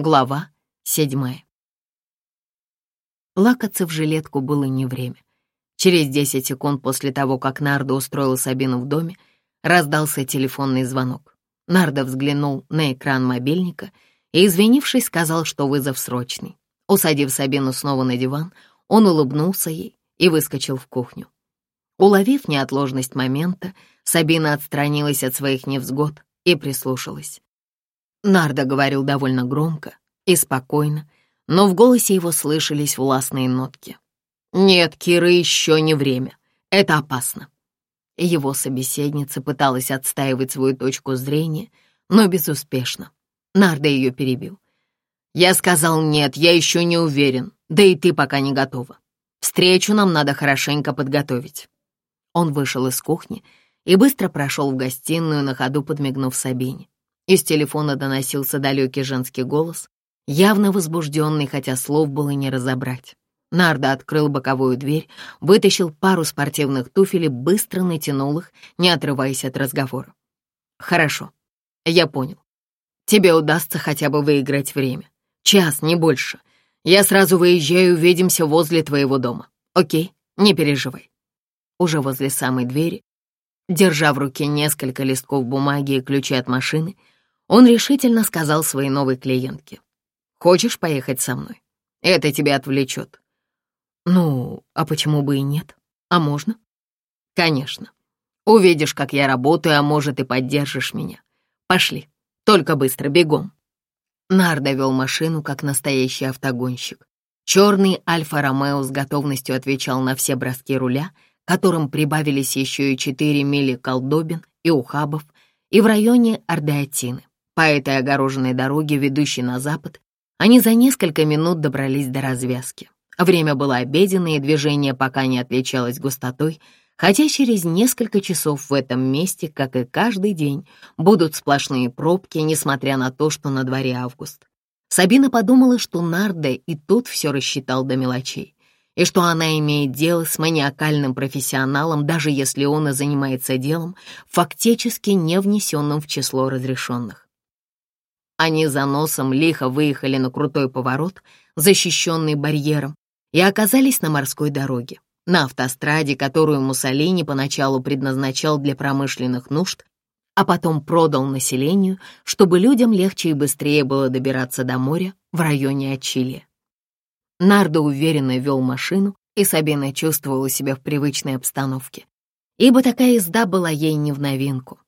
Глава седьмая. Плакаться в жилетку было не время. Через 10 секунд после того, как Нардо устроил Сабину в доме, раздался телефонный звонок. Нардо взглянул на экран мобильника и, извинившись, сказал, что вызов срочный. Усадив Сабину снова на диван, он улыбнулся ей и выскочил в кухню. Уловив неотложность момента, Сабина отстранилась от своих невзгод и прислушалась. Нарда говорил довольно громко и спокойно, но в голосе его слышались властные нотки. «Нет, Кира, еще не время. Это опасно». Его собеседница пыталась отстаивать свою точку зрения, но безуспешно. Нарда ее перебил. «Я сказал нет, я еще не уверен, да и ты пока не готова. Встречу нам надо хорошенько подготовить». Он вышел из кухни и быстро прошел в гостиную, на ходу подмигнув Сабине. Из телефона доносился далекий женский голос, явно возбужденный, хотя слов было не разобрать. Нарда открыл боковую дверь, вытащил пару спортивных туфель и быстро натянул их, не отрываясь от разговора. «Хорошо, я понял. Тебе удастся хотя бы выиграть время. Час, не больше. Я сразу выезжаю, увидимся возле твоего дома. Окей, не переживай». Уже возле самой двери, держа в руке несколько листков бумаги и ключи от машины, он решительно сказал своей новой клиентке. «Хочешь поехать со мной? Это тебя отвлечет». «Ну, а почему бы и нет? А можно?» «Конечно. Увидишь, как я работаю, а может, и поддержишь меня. Пошли. Только быстро, бегом». Нардо довел машину, как настоящий автогонщик. Черный Альфа-Ромео с готовностью отвечал на все броски руля, которым прибавились еще и 4 мили колдобин и ухабов, и в районе Ордеатины. По этой огороженной дороге, ведущей на запад, они за несколько минут добрались до развязки. Время было обеденное, и движение пока не отличалось густотой, хотя через несколько часов в этом месте, как и каждый день, будут сплошные пробки, несмотря на то, что на дворе август. Сабина подумала, что Нарде и тут все рассчитал до мелочей, и что она имеет дело с маниакальным профессионалом, даже если он и занимается делом, фактически не внесенным в число разрешенных. Они за носом лихо выехали на крутой поворот, защищенный барьером, и оказались на морской дороге, на автостраде, которую Муссолини поначалу предназначал для промышленных нужд, а потом продал населению, чтобы людям легче и быстрее было добираться до моря в районе Ачилия. Нардо уверенно вел машину, и Сабина чувствовала себя в привычной обстановке, ибо такая езда была ей не в новинку.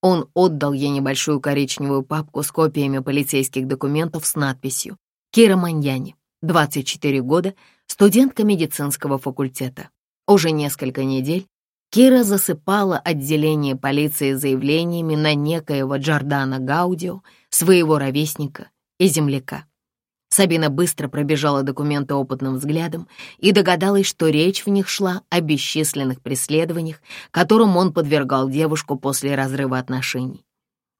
Он отдал ей небольшую коричневую папку с копиями полицейских документов с надписью «Кира Маньяни, 24 года, студентка медицинского факультета». Уже несколько недель Кира засыпала отделение полиции заявлениями на некоего Джордана Гаудио, своего ровесника и земляка. Сабина быстро пробежала документы опытным взглядом и догадалась, что речь в них шла о бесчисленных преследованиях, которым он подвергал девушку после разрыва отношений.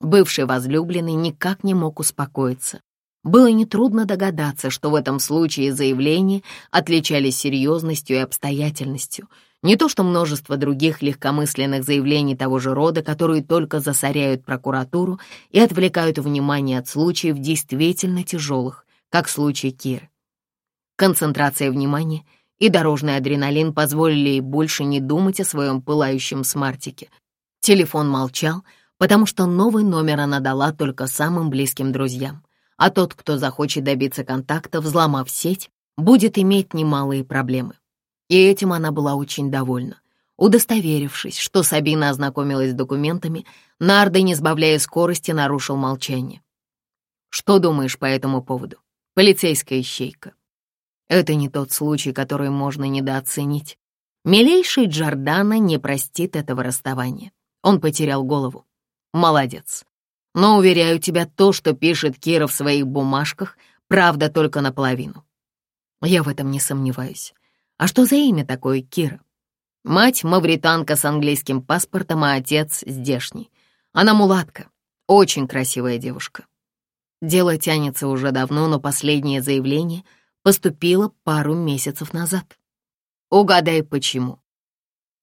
Бывший возлюбленный никак не мог успокоиться. Было нетрудно догадаться, что в этом случае заявления отличались серьезностью и обстоятельностью, не то что множество других легкомысленных заявлений того же рода, которые только засоряют прокуратуру и отвлекают внимание от случаев действительно тяжелых, как в случае Киры. Концентрация внимания и дорожный адреналин позволили ей больше не думать о своем пылающем смартике. Телефон молчал, потому что новый номер она дала только самым близким друзьям, а тот, кто захочет добиться контакта, взломав сеть, будет иметь немалые проблемы. И этим она была очень довольна. Удостоверившись, что Сабина ознакомилась с документами, Нарда, не сбавляя скорости, нарушил молчание. «Что думаешь по этому поводу?» полицейская щейка. Это не тот случай, который можно недооценить. Милейший Джордана не простит этого расставания. Он потерял голову. Молодец. Но, уверяю тебя, то, что пишет Кира в своих бумажках, правда только наполовину. Я в этом не сомневаюсь. А что за имя такое Кира? Мать — мавританка с английским паспортом, а отец — здешний. Она мулатка, очень красивая девушка. Дело тянется уже давно, но последнее заявление поступило пару месяцев назад. Угадай, почему.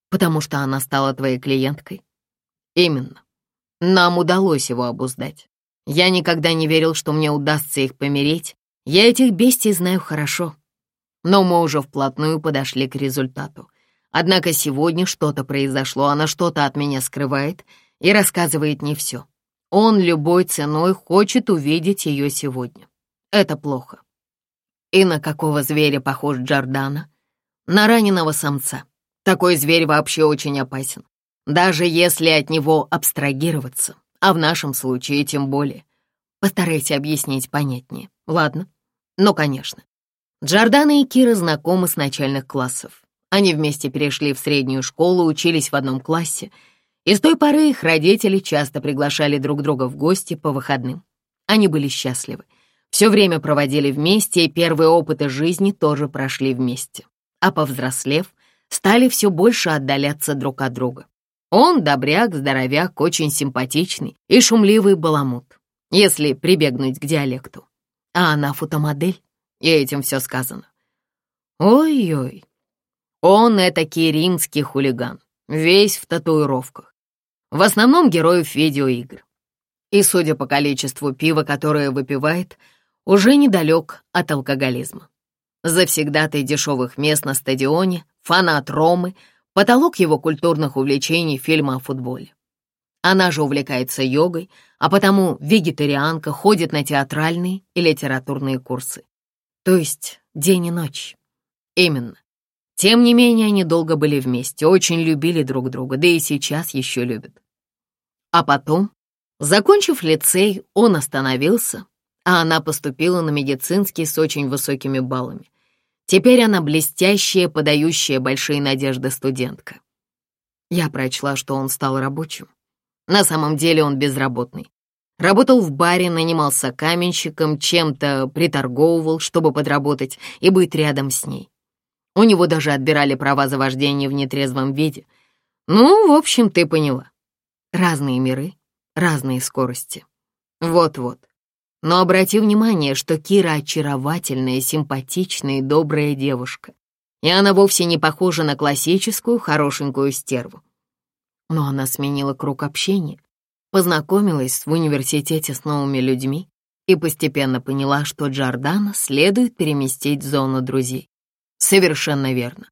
Потому что она стала твоей клиенткой. Именно. Нам удалось его обуздать. Я никогда не верил, что мне удастся их помереть. Я этих бестий знаю хорошо. Но мы уже вплотную подошли к результату. Однако сегодня что-то произошло, она что-то от меня скрывает и рассказывает не все. Он любой ценой хочет увидеть ее сегодня. Это плохо. И на какого зверя похож Джордана? На раненого самца. Такой зверь вообще очень опасен. Даже если от него абстрагироваться, а в нашем случае тем более. Постарайся объяснить понятнее, ладно? Ну, конечно. Джордана и Кира знакомы с начальных классов. Они вместе перешли в среднюю школу, учились в одном классе — и с той поры их родители часто приглашали друг друга в гости по выходным. Они были счастливы. Все время проводили вместе, и первые опыты жизни тоже прошли вместе. А повзрослев, стали все больше отдаляться друг от друга. Он добряк, здоровяк, очень симпатичный и шумливый баламут, если прибегнуть к диалекту. А она фотомодель, и этим все сказано. Ой-ой, он этакий римский хулиган, весь в татуировках. В основном героев видеоигр. И, судя по количеству пива, которое выпивает, уже недалек от алкоголизма. Завсегдатый дешевых мест на стадионе, фанат Ромы, потолок его культурных увлечений фильма о футболе. Она же увлекается йогой, а потому вегетарианка ходит на театральные и литературные курсы. То есть день и ночь. Именно. Тем не менее, они долго были вместе, очень любили друг друга, да и сейчас еще любят. А потом, закончив лицей, он остановился, а она поступила на медицинский с очень высокими баллами. Теперь она блестящая, подающая большие надежды студентка. Я прочла, что он стал рабочим. На самом деле он безработный. Работал в баре, нанимался каменщиком, чем-то приторговывал, чтобы подработать и быть рядом с ней. У него даже отбирали права за вождение в нетрезвом виде. Ну, в общем, ты поняла. Разные миры, разные скорости. Вот-вот. Но обрати внимание, что Кира очаровательная, симпатичная и добрая девушка. И она вовсе не похожа на классическую хорошенькую стерву. Но она сменила круг общения, познакомилась в университете с новыми людьми и постепенно поняла, что Джордана следует переместить в зону друзей. Совершенно верно.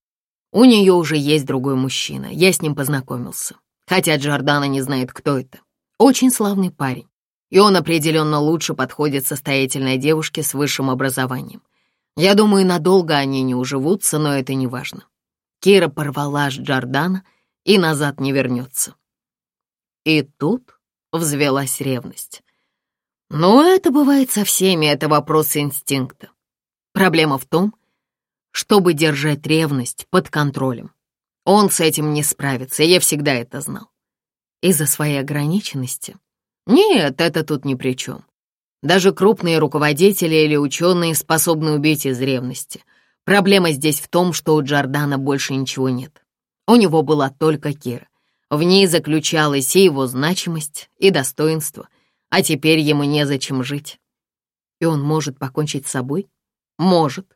У нее уже есть другой мужчина, я с ним познакомился. Хотя Джордана не знает, кто это. Очень славный парень. И он определенно лучше подходит состоятельной девушке с высшим образованием. Я думаю, надолго они не уживутся, но это не важно. Кира порвала с Джордана и назад не вернется. И тут взвелась ревность. Но это бывает со всеми, это вопрос инстинкта. Проблема в том, чтобы держать ревность под контролем. Он с этим не справится, я всегда это знал. Из-за своей ограниченности? Нет, это тут ни при чем. Даже крупные руководители или ученые способны убить из ревности. Проблема здесь в том, что у Джордана больше ничего нет. У него была только Кира. В ней заключалась и его значимость, и достоинство, а теперь ему незачем жить. И он может покончить с собой? Может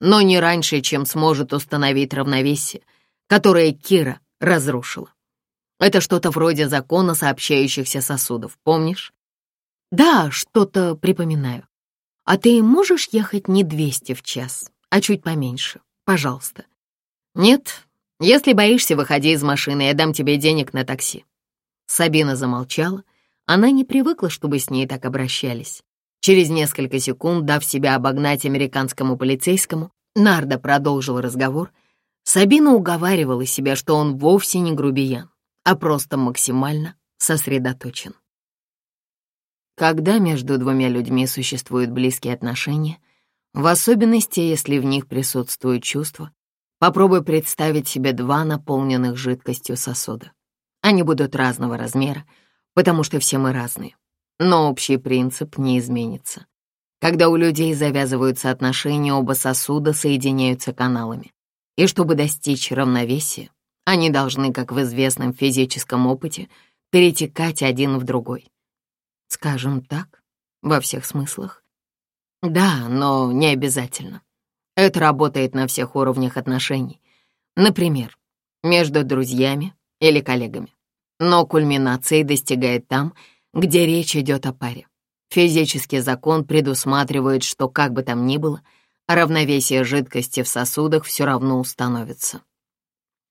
но не раньше, чем сможет установить равновесие, которое Кира разрушила. Это что-то вроде закона сообщающихся сосудов, помнишь? Да, что-то припоминаю. А ты можешь ехать не 200 в час, а чуть поменьше, пожалуйста? Нет, если боишься, выходи из машины, я дам тебе денег на такси. Сабина замолчала. Она не привыкла, чтобы с ней так обращались. Через несколько секунд, дав себя обогнать американскому полицейскому, Нарда продолжил разговор. Сабина уговаривала себя, что он вовсе не грубиян, а просто максимально сосредоточен. Когда между двумя людьми существуют близкие отношения, в особенности, если в них присутствуют чувства, попробуй представить себе два наполненных жидкостью сосуда. Они будут разного размера, потому что все мы разные. Но общий принцип не изменится. Когда у людей завязываются отношения, оба сосуда соединяются каналами. И чтобы достичь равновесия, они должны, как в известном физическом опыте, перетекать один в другой. Скажем так, во всех смыслах. Да, но не обязательно. Это работает на всех уровнях отношений. Например, между друзьями или коллегами. Но кульминации достигает там, где речь идет о паре. Физический закон предусматривает, что как бы там ни было, равновесие жидкости в сосудах все равно установится.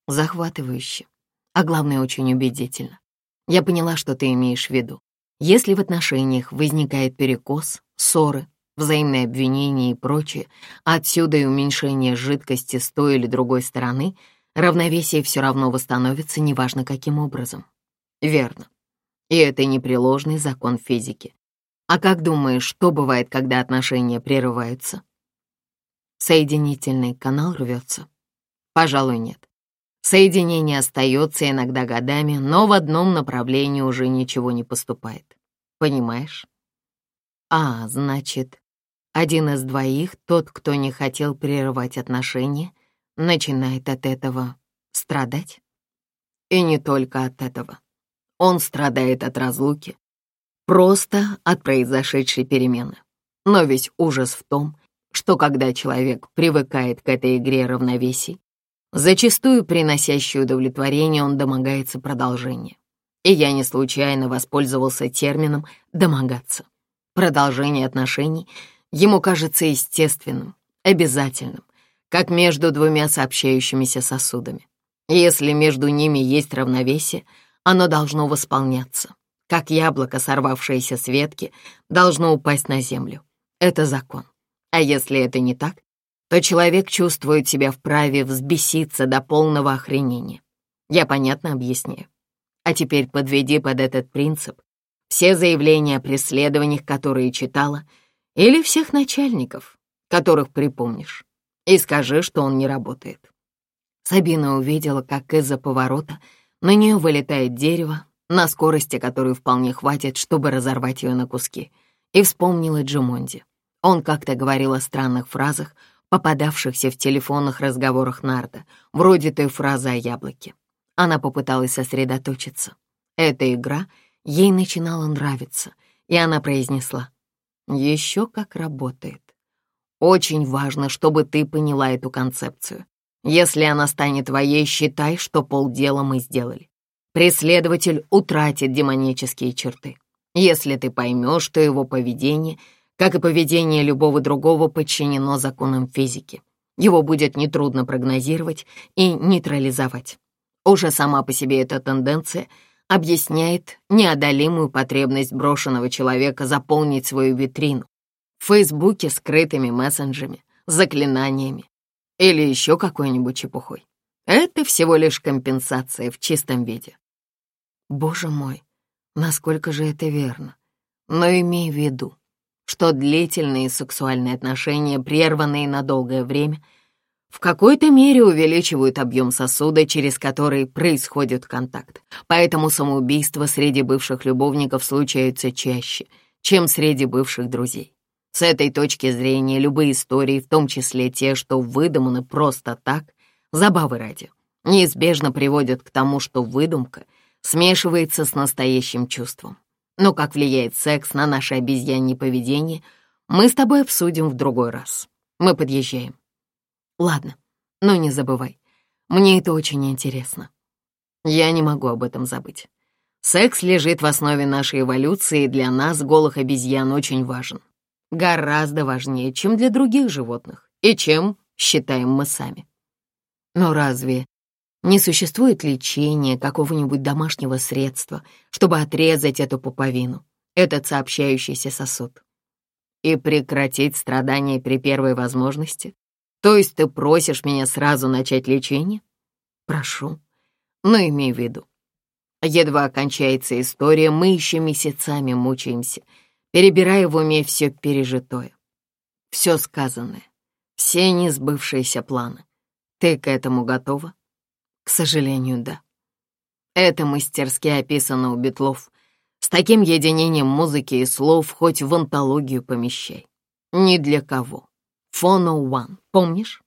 Захватывающе, а главное очень убедительно. Я поняла, что ты имеешь в виду. Если в отношениях возникает перекос, ссоры, взаимные обвинения и прочее, отсюда и уменьшение жидкости с той или другой стороны, равновесие все равно восстановится, неважно каким образом. Верно. И это непреложный закон физики. А как думаешь, что бывает, когда отношения прерываются? Соединительный канал рвется. Пожалуй, нет. Соединение остается иногда годами, но в одном направлении уже ничего не поступает. Понимаешь? А, значит, один из двоих, тот, кто не хотел прерывать отношения, начинает от этого страдать? И не только от этого. Он страдает от разлуки, просто от произошедшей перемены. Но весь ужас в том, что когда человек привыкает к этой игре равновесий, зачастую приносящей удовлетворение, он домогается продолжения. И я не случайно воспользовался термином «домогаться». Продолжение отношений ему кажется естественным, обязательным, как между двумя сообщающимися сосудами. Если между ними есть равновесие — оно должно восполняться. Как яблоко, сорвавшееся с ветки, должно упасть на землю. Это закон. А если это не так, то человек чувствует себя вправе взбеситься до полного охренения. Я понятно объясняю. А теперь подведи под этот принцип все заявления о преследованиях, которые читала, или всех начальников, которых припомнишь, и скажи, что он не работает. Сабина увидела, как из-за поворота на нее вылетает дерево, на скорости которой вполне хватит, чтобы разорвать ее на куски. И вспомнила Джимонди. Он как-то говорил о странных фразах, попадавшихся в телефонных разговорах Нарда, вроде той фразы о яблоке. Она попыталась сосредоточиться. Эта игра ей начинала нравиться, и она произнесла «Еще как работает. Очень важно, чтобы ты поняла эту концепцию. Если она станет твоей, считай, что полдела мы сделали. Преследователь утратит демонические черты, если ты поймешь, что его поведение, как и поведение любого другого, подчинено законам физики. Его будет нетрудно прогнозировать и нейтрализовать. Уже сама по себе эта тенденция объясняет неодолимую потребность брошенного человека заполнить свою витрину в Фейсбуке скрытыми мессенджерами, заклинаниями, или еще какой-нибудь чепухой. Это всего лишь компенсация в чистом виде. Боже мой, насколько же это верно. Но имей в виду, что длительные сексуальные отношения, прерванные на долгое время, в какой-то мере увеличивают объем сосуда, через который происходит контакт. Поэтому самоубийства среди бывших любовников случаются чаще, чем среди бывших друзей. С этой точки зрения любые истории, в том числе те, что выдуманы просто так, забавы ради, неизбежно приводят к тому, что выдумка смешивается с настоящим чувством. Но как влияет секс на наше обезьянье поведение, мы с тобой обсудим в другой раз. Мы подъезжаем. Ладно, но не забывай, мне это очень интересно. Я не могу об этом забыть. Секс лежит в основе нашей эволюции, и для нас, голых обезьян, очень важен гораздо важнее, чем для других животных и чем считаем мы сами. Но разве не существует лечения какого-нибудь домашнего средства, чтобы отрезать эту пуповину, этот сообщающийся сосуд? И прекратить страдания при первой возможности? То есть ты просишь меня сразу начать лечение? Прошу, но имей в виду. Едва окончается история, мы еще месяцами мучаемся — перебирая в уме все пережитое, все сказанное, все несбывшиеся планы. Ты к этому готова? К сожалению, да. Это мастерски описано у Бетлов. С таким единением музыки и слов хоть в антологию помещай. Ни для кого. Фоно One, помнишь?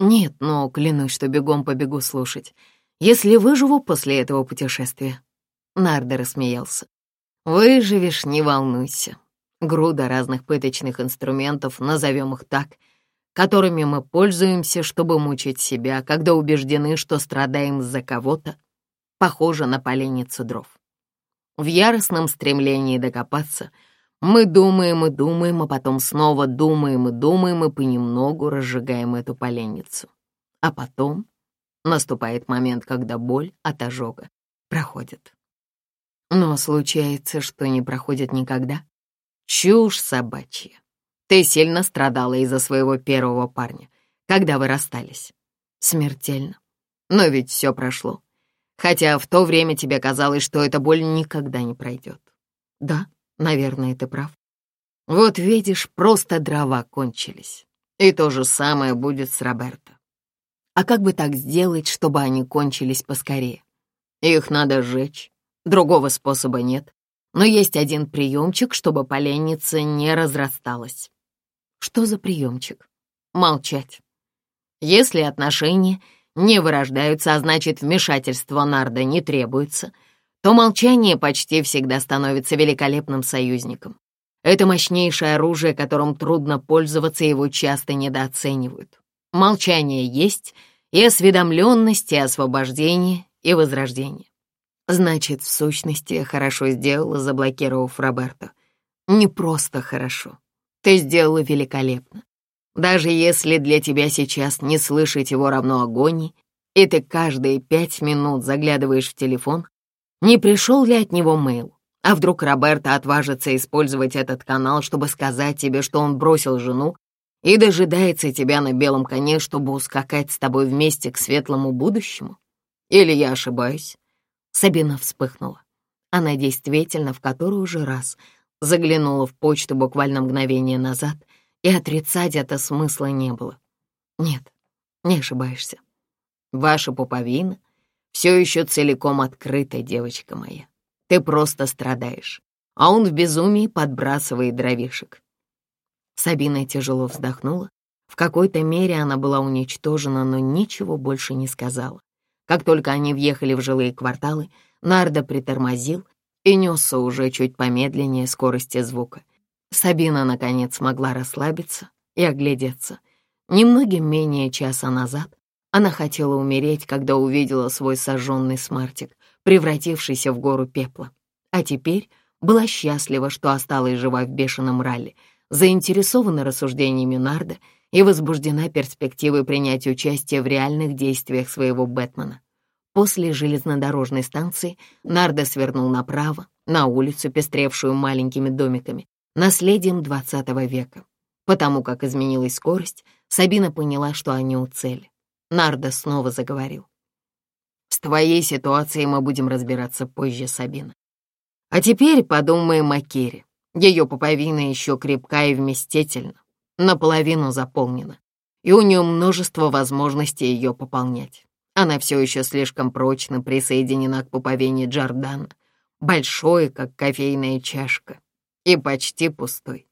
Нет, но клянусь, что бегом побегу слушать. Если выживу после этого путешествия. Нардо рассмеялся. Выживешь, не волнуйся. Груда разных пыточных инструментов, назовем их так, которыми мы пользуемся, чтобы мучить себя, когда убеждены, что страдаем за кого-то, похоже на поленницу дров. В яростном стремлении докопаться мы думаем и думаем, а потом снова думаем и думаем и понемногу разжигаем эту поленницу. А потом наступает момент, когда боль от ожога проходит. Но случается, что не проходит никогда. Чушь собачья. Ты сильно страдала из-за своего первого парня, когда вы расстались. Смертельно. Но ведь все прошло. Хотя в то время тебе казалось, что эта боль никогда не пройдет. Да, наверное, ты прав. Вот видишь, просто дрова кончились. И то же самое будет с Роберто. А как бы так сделать, чтобы они кончились поскорее? Их надо сжечь. Другого способа нет. Но есть один приемчик, чтобы поленница не разрасталась. Что за приемчик? Молчать. Если отношения не вырождаются, а значит вмешательство Нарда не требуется, то молчание почти всегда становится великолепным союзником. Это мощнейшее оружие, которым трудно пользоваться, его часто недооценивают. Молчание есть и осведомленность, и освобождение, и возрождение. Значит, в сущности, я хорошо сделала, заблокировав Роберто. Не просто хорошо. Ты сделала великолепно. Даже если для тебя сейчас не слышать его равно агонии, и ты каждые пять минут заглядываешь в телефон, не пришел ли от него мейл? А вдруг Роберто отважится использовать этот канал, чтобы сказать тебе, что он бросил жену и дожидается тебя на белом коне, чтобы ускакать с тобой вместе к светлому будущему? Или я ошибаюсь? Сабина вспыхнула. Она действительно в который уже раз заглянула в почту буквально мгновение назад, и отрицать это смысла не было. Нет, не ошибаешься. Ваша пуповина все еще целиком открыта, девочка моя. Ты просто страдаешь, а он в безумии подбрасывает дровишек. Сабина тяжело вздохнула. В какой-то мере она была уничтожена, но ничего больше не сказала. Как только они въехали в жилые кварталы, Нардо притормозил и несся уже чуть помедленнее скорости звука. Сабина, наконец, могла расслабиться и оглядеться. Немногим менее часа назад она хотела умереть, когда увидела свой сожженный смартик, превратившийся в гору пепла. А теперь была счастлива, что осталась жива в бешеном ралли, заинтересована рассуждениями Нардо. — и возбуждена перспективой принять участие в реальных действиях своего Бэтмена. После железнодорожной станции Нарда свернул направо, на улицу, пестревшую маленькими домиками, наследием XX века. Потому как изменилась скорость, Сабина поняла, что они у цели. Нарда снова заговорил. «С твоей ситуацией мы будем разбираться позже, Сабина. А теперь подумаем о Кире. Ее пуповина еще крепка и вместительна наполовину заполнена, и у нее множество возможностей ее пополнять. Она все еще слишком прочно присоединена к пуповине Джордана, большой, как кофейная чашка, и почти пустой.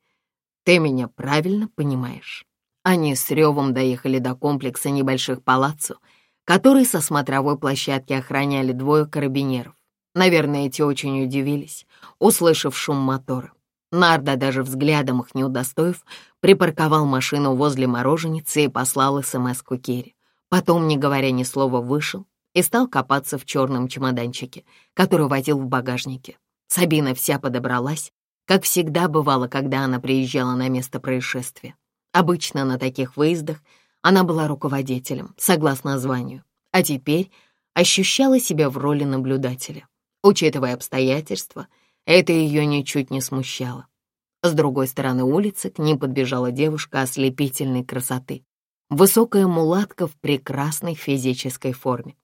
Ты меня правильно понимаешь? Они с ревом доехали до комплекса небольших палаццо, который со смотровой площадки охраняли двое карабинеров. Наверное, те очень удивились, услышав шум мотора. Нарда даже взглядом их не удостоив, припарковал машину возле мороженицы и послал смс-ку Керри. Потом, не говоря ни слова, вышел и стал копаться в черном чемоданчике, который водил в багажнике. Сабина вся подобралась, как всегда бывало, когда она приезжала на место происшествия. Обычно на таких выездах она была руководителем, согласно званию, а теперь ощущала себя в роли наблюдателя. Учитывая обстоятельства — это ее ничуть не смущало. С другой стороны улицы к ним подбежала девушка ослепительной красоты. Высокая мулатка в прекрасной физической форме.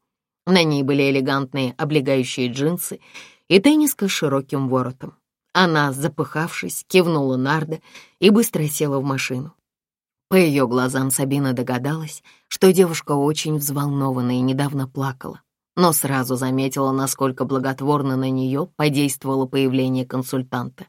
На ней были элегантные облегающие джинсы и тенниска с широким воротом. Она, запыхавшись, кивнула Нардо и быстро села в машину. По ее глазам Сабина догадалась, что девушка очень взволнована и недавно плакала но сразу заметила, насколько благотворно на нее подействовало появление консультанта.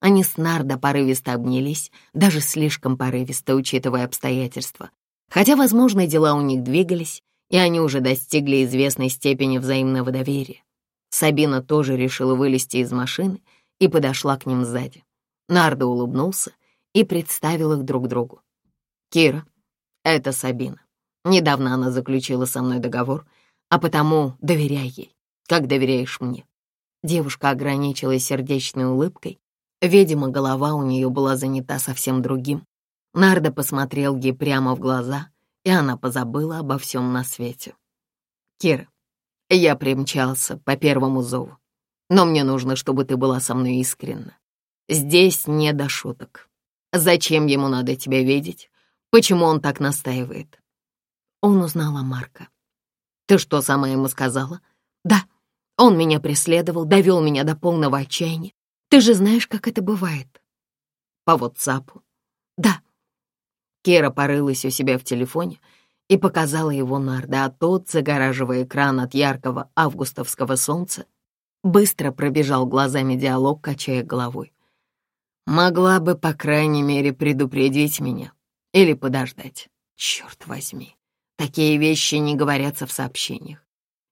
Они с Нардо порывисто обнялись, даже слишком порывисто, учитывая обстоятельства. Хотя, возможно, дела у них двигались, и они уже достигли известной степени взаимного доверия. Сабина тоже решила вылезти из машины и подошла к ним сзади. Нардо улыбнулся и представил их друг другу. «Кира, это Сабина. Недавно она заключила со мной договор — а потому доверяй ей, как доверяешь мне». Девушка ограничилась сердечной улыбкой. Видимо, голова у нее была занята совсем другим. Нардо посмотрел ей прямо в глаза, и она позабыла обо всем на свете. Кир, я примчался по первому зову, но мне нужно, чтобы ты была со мной искренна. Здесь не до шуток. Зачем ему надо тебя видеть? Почему он так настаивает?» Он узнал о Марка. Ты что, сама ему сказала? Да, он меня преследовал, довел меня до полного отчаяния. Ты же знаешь, как это бывает. По ватсапу. Да. Кира порылась у себя в телефоне и показала его Нарда, а тот, загораживая экран от яркого августовского солнца, быстро пробежал глазами диалог, качая головой. «Могла бы, по крайней мере, предупредить меня или подождать. Черт возьми!» Такие вещи не говорятся в сообщениях.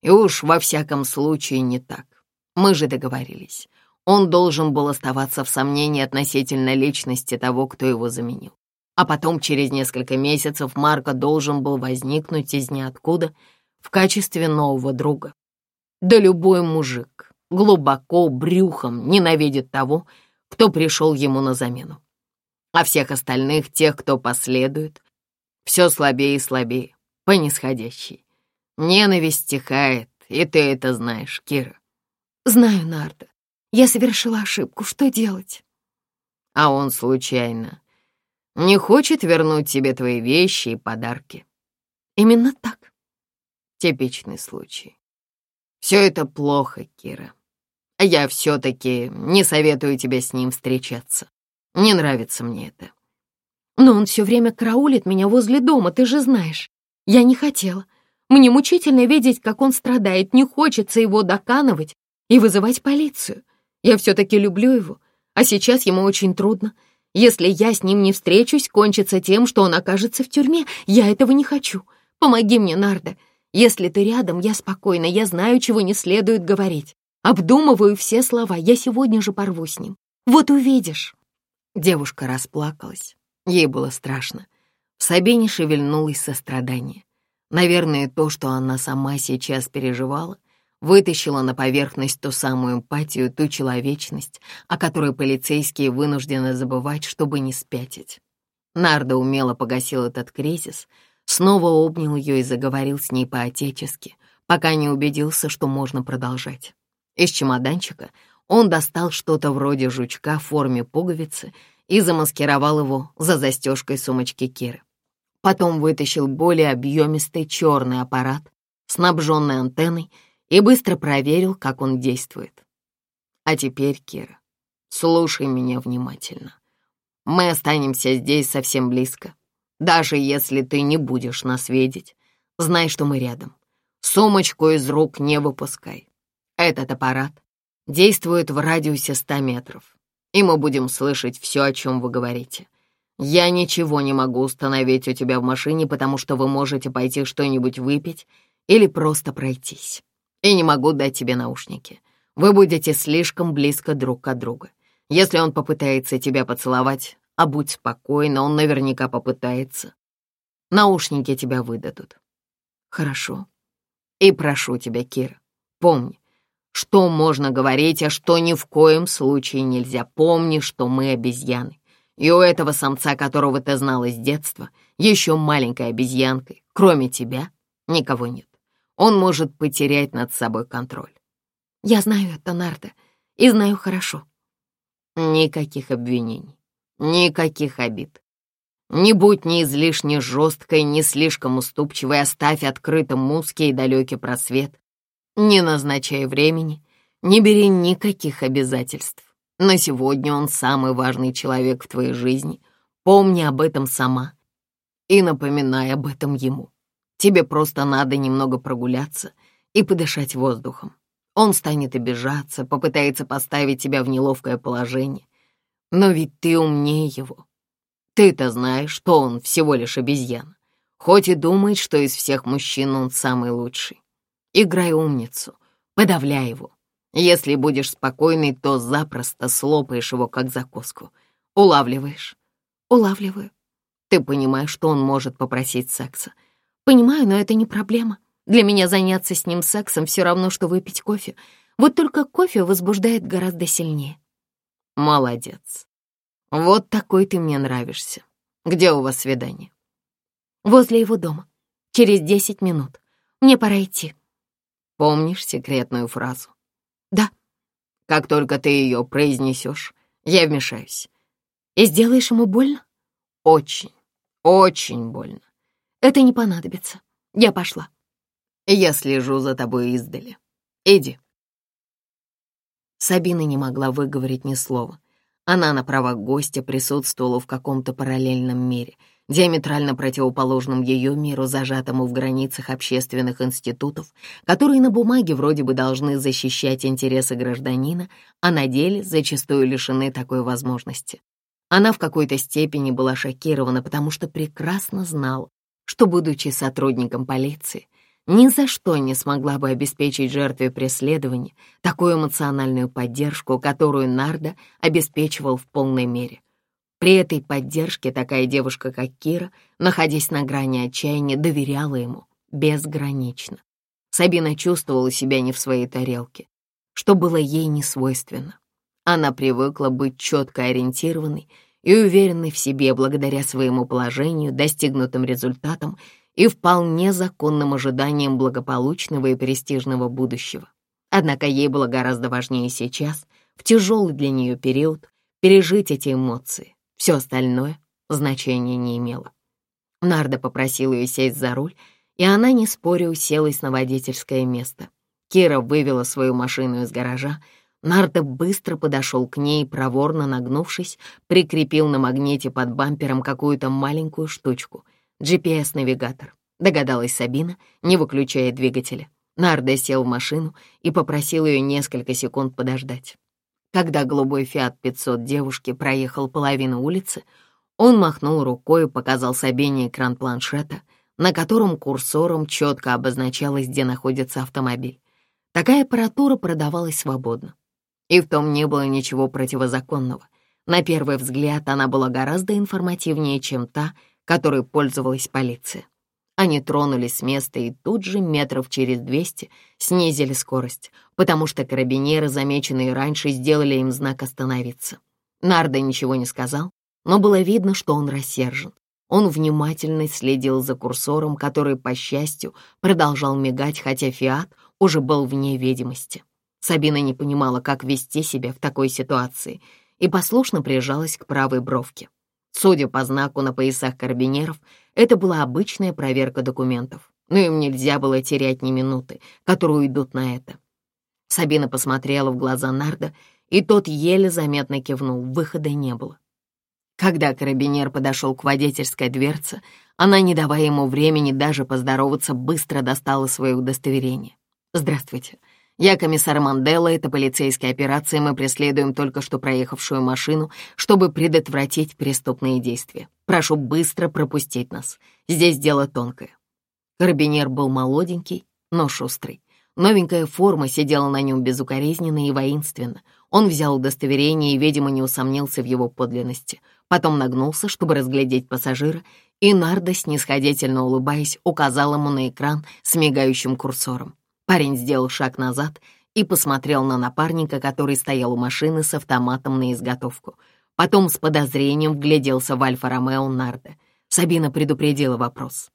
И уж во всяком случае не так. Мы же договорились. Он должен был оставаться в сомнении относительно личности того, кто его заменил. А потом, через несколько месяцев, Марко должен был возникнуть из ниоткуда в качестве нового друга. Да любой мужик глубоко брюхом ненавидит того, кто пришел ему на замену. А всех остальных, тех, кто последует, все слабее и слабее понисходящей. Ненависть стихает, и ты это знаешь, Кира. Знаю, Нарда. Я совершила ошибку. Что делать? А он случайно не хочет вернуть тебе твои вещи и подарки. Именно так. Типичный случай. Все это плохо, Кира. Я все-таки не советую тебе с ним встречаться. Не нравится мне это. Но он все время караулит меня возле дома, ты же знаешь. Я не хотела. Мне мучительно видеть, как он страдает, не хочется его доканывать и вызывать полицию. Я все-таки люблю его, а сейчас ему очень трудно. Если я с ним не встречусь, кончится тем, что он окажется в тюрьме. Я этого не хочу. Помоги мне, Нарда. Если ты рядом, я спокойна, я знаю, чего не следует говорить. Обдумываю все слова, я сегодня же порву с ним. Вот увидишь». Девушка расплакалась. Ей было страшно. Сабине шевельнулась сострадание. Наверное, то, что она сама сейчас переживала, вытащила на поверхность ту самую эмпатию, ту человечность, о которой полицейские вынуждены забывать, чтобы не спятить. Нарда умело погасил этот кризис, снова обнял ее и заговорил с ней по-отечески, пока не убедился, что можно продолжать. Из чемоданчика он достал что-то вроде жучка в форме пуговицы и замаскировал его за застежкой сумочки Киры. Потом вытащил более объемистый черный аппарат, снабженный антенной, и быстро проверил, как он действует. А теперь, Кира, слушай меня внимательно. Мы останемся здесь совсем близко. Даже если ты не будешь нас видеть, знай, что мы рядом. Сумочку из рук не выпускай. Этот аппарат действует в радиусе 100 метров, и мы будем слышать все, о чем вы говорите. Я ничего не могу установить у тебя в машине, потому что вы можете пойти что-нибудь выпить или просто пройтись. И не могу дать тебе наушники. Вы будете слишком близко друг от друга. Если он попытается тебя поцеловать, а будь спокойна, он наверняка попытается. Наушники тебя выдадут. Хорошо. И прошу тебя, Кира, помни, что можно говорить, а что ни в коем случае нельзя. Помни, что мы обезьяны. И у этого самца, которого ты знала с детства, еще маленькой обезьянкой, кроме тебя, никого нет. Он может потерять над собой контроль. Я знаю это, Нарда, и знаю хорошо. Никаких обвинений, никаких обид. Не будь ни излишне жесткой, ни слишком уступчивой, оставь открытым узкий и далекий просвет. Не назначай времени, не бери никаких обязательств. На сегодня он самый важный человек в твоей жизни. Помни об этом сама и напоминай об этом ему. Тебе просто надо немного прогуляться и подышать воздухом. Он станет обижаться, попытается поставить тебя в неловкое положение. Но ведь ты умнее его. Ты-то знаешь, что он всего лишь обезьяна. Хоть и думает, что из всех мужчин он самый лучший. Играй умницу, подавляй его. Если будешь спокойный, то запросто слопаешь его, как закуску. Улавливаешь? Улавливаю. Ты понимаешь, что он может попросить секса. Понимаю, но это не проблема. Для меня заняться с ним сексом все равно, что выпить кофе. Вот только кофе возбуждает гораздо сильнее. Молодец. Вот такой ты мне нравишься. Где у вас свидание? Возле его дома. Через десять минут. Мне пора идти. Помнишь секретную фразу? «Да». «Как только ты ее произнесешь, я вмешаюсь». «И сделаешь ему больно?» «Очень, очень больно». «Это не понадобится. Я пошла». «Я слежу за тобой издали. Иди». Сабина не могла выговорить ни слова. Она на правах гостя присутствовала в каком-то параллельном мире — диаметрально противоположным ее миру, зажатому в границах общественных институтов, которые на бумаге вроде бы должны защищать интересы гражданина, а на деле зачастую лишены такой возможности. Она в какой-то степени была шокирована, потому что прекрасно знала, что, будучи сотрудником полиции, ни за что не смогла бы обеспечить жертве преследования такую эмоциональную поддержку, которую Нарда обеспечивал в полной мере — при этой поддержке такая девушка, как Кира, находясь на грани отчаяния, доверяла ему безгранично. Сабина чувствовала себя не в своей тарелке, что было ей не свойственно. Она привыкла быть четко ориентированной и уверенной в себе благодаря своему положению, достигнутым результатам и вполне законным ожиданиям благополучного и престижного будущего. Однако ей было гораздо важнее сейчас, в тяжелый для нее период, пережить эти эмоции, все остальное значения не имело. Нарда попросил ее сесть за руль, и она, не споря, уселась на водительское место. Кира вывела свою машину из гаража. Нарда быстро подошел к ней проворно нагнувшись, прикрепил на магнете под бампером какую-то маленькую штучку. GPS-навигатор, догадалась Сабина, не выключая двигателя. Нарда сел в машину и попросил ее несколько секунд подождать. Когда голубой «Фиат 500» девушки проехал половину улицы, он махнул рукой и показал Сабине экран планшета, на котором курсором четко обозначалось, где находится автомобиль. Такая аппаратура продавалась свободно. И в том не было ничего противозаконного. На первый взгляд она была гораздо информативнее, чем та, которой пользовалась полиция. Они тронулись с места и тут же, метров через 200, снизили скорость, потому что карабинеры, замеченные раньше, сделали им знак остановиться. Нарда ничего не сказал, но было видно, что он рассержен. Он внимательно следил за курсором, который, по счастью, продолжал мигать, хотя «Фиат» уже был вне видимости. Сабина не понимала, как вести себя в такой ситуации, и послушно прижалась к правой бровке. Судя по знаку на поясах карабинеров, это была обычная проверка документов, ну но им нельзя было терять ни минуты, которые уйдут на это. Сабина посмотрела в глаза Нарда, и тот еле заметно кивнул, выхода не было. Когда карабинер подошел к водительской дверце, она, не давая ему времени даже поздороваться, быстро достала свое удостоверение. «Здравствуйте. Я комиссар Манделла, это полицейская операция, мы преследуем только что проехавшую машину, чтобы предотвратить преступные действия. Прошу быстро пропустить нас. Здесь дело тонкое». Карабинер был молоденький, но шустрый. Новенькая форма сидела на нем безукоризненно и воинственно. Он взял удостоверение и, видимо, не усомнился в его подлинности. Потом нагнулся, чтобы разглядеть пассажира, и Нарда, снисходительно улыбаясь, указал ему на экран с мигающим курсором. Парень сделал шаг назад и посмотрел на напарника, который стоял у машины с автоматом на изготовку. Потом с подозрением вгляделся в Альфа-Ромео Нардо. Сабина предупредила вопрос.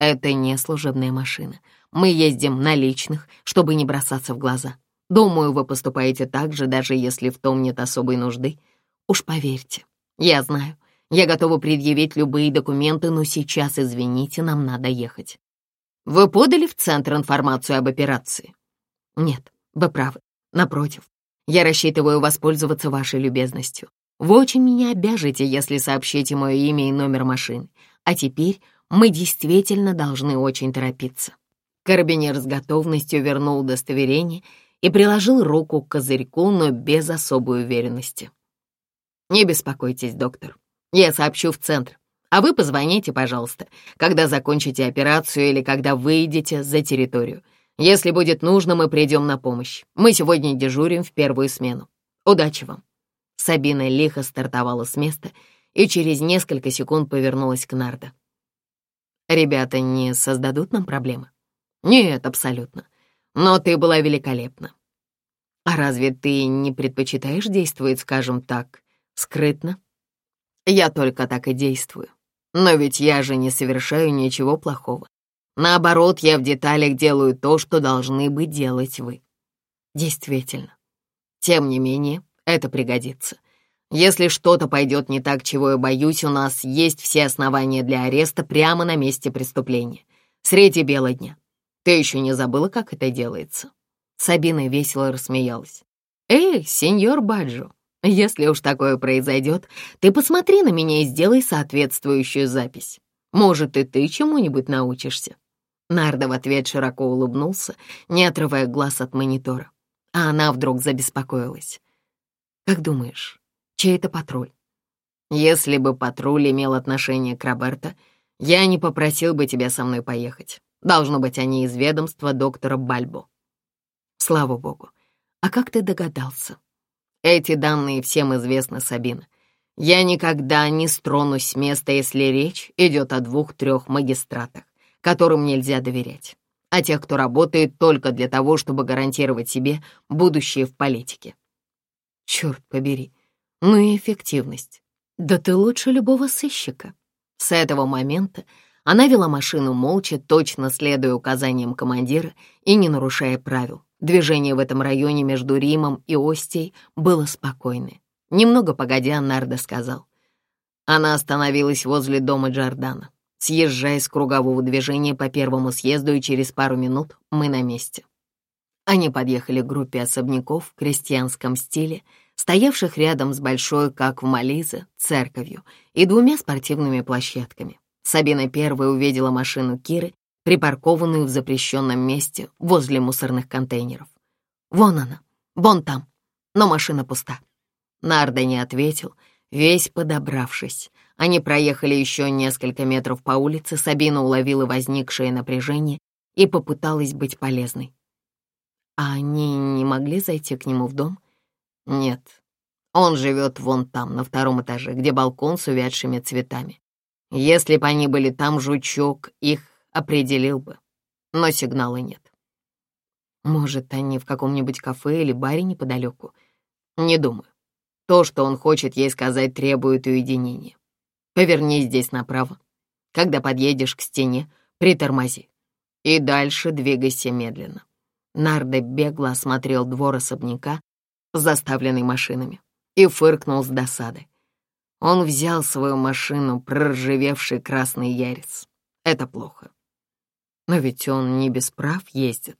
«Это не служебная машина. Мы ездим на личных, чтобы не бросаться в глаза. Думаю, вы поступаете так же, даже если в том нет особой нужды. Уж поверьте, я знаю. Я готова предъявить любые документы, но сейчас, извините, нам надо ехать». Вы подали в Центр информацию об операции? Нет, вы правы. Напротив, я рассчитываю воспользоваться вашей любезностью. Вы очень меня обяжете, если сообщите мое имя и номер машины. А теперь мы действительно должны очень торопиться». Карабинер с готовностью вернул удостоверение и приложил руку к козырьку, но без особой уверенности. «Не беспокойтесь, доктор. Я сообщу в центр. А вы позвоните, пожалуйста, когда закончите операцию или когда выйдете за территорию. Если будет нужно, мы придем на помощь. Мы сегодня дежурим в первую смену. Удачи вам!» Сабина лихо стартовала с места и через несколько секунд повернулась к Нардо. «Ребята не создадут нам проблемы?» «Нет, абсолютно. Но ты была великолепна. А разве ты не предпочитаешь действовать, скажем так, скрытно?» «Я только так и действую. Но ведь я же не совершаю ничего плохого. Наоборот, я в деталях делаю то, что должны бы делать вы. Действительно. Тем не менее, это пригодится. Если что-то пойдет не так, чего я боюсь, у нас есть все основания для ареста прямо на месте преступления. Среди бела дня. Ты еще не забыла, как это делается?» Сабина весело рассмеялась. «Эй, сеньор Баджо, если уж такое произойдет, ты посмотри на меня и сделай соответствующую запись. Может, и ты чему-нибудь научишься». Нардо в ответ широко улыбнулся, не отрывая глаз от монитора. А она вдруг забеспокоилась. «Как думаешь, чей это патруль?» «Если бы патруль имел отношение к Роберто, я не попросил бы тебя со мной поехать. Должно быть, они из ведомства доктора Бальбо». «Слава богу. А как ты догадался?» Эти данные всем известны, Сабина. Я никогда не стронусь с места, если речь идет о двух-трех магистратах, которым нельзя доверять, а тех, кто работает только для того, чтобы гарантировать себе будущее в политике. Черт побери, ну и эффективность. Да ты лучше любого сыщика. С этого момента она вела машину молча, точно следуя указаниям командира и не нарушая правил. Движение в этом районе между Римом и Остей было спокойное. Немного погодя, Нардо сказал. Она остановилась возле дома Джордана. съезжая с кругового движения по первому съезду, и через пару минут мы на месте. Они подъехали к группе особняков в крестьянском стиле, стоявших рядом с большой, как в Мализе, церковью и двумя спортивными площадками. Сабина первая увидела машину Киры припаркованную в запрещенном месте возле мусорных контейнеров. «Вон она, вон там, но машина пуста». Нарда не ответил, весь подобравшись. Они проехали еще несколько метров по улице, Сабина уловила возникшее напряжение и попыталась быть полезной. «А они не могли зайти к нему в дом?» «Нет. Он живет вон там, на втором этаже, где балкон с увядшими цветами. Если бы они были там, жучок их определил бы. Но сигнала нет. Может, они в каком-нибудь кафе или баре неподалеку? Не думаю. То, что он хочет ей сказать, требует уединения. Поверни здесь направо. Когда подъедешь к стене, притормози. И дальше двигайся медленно. Нардо бегло осмотрел двор особняка, заставленный машинами, и фыркнул с досады. Он взял свою машину, проржевевший красный ярец. Это плохо но ведь он не без прав ездит.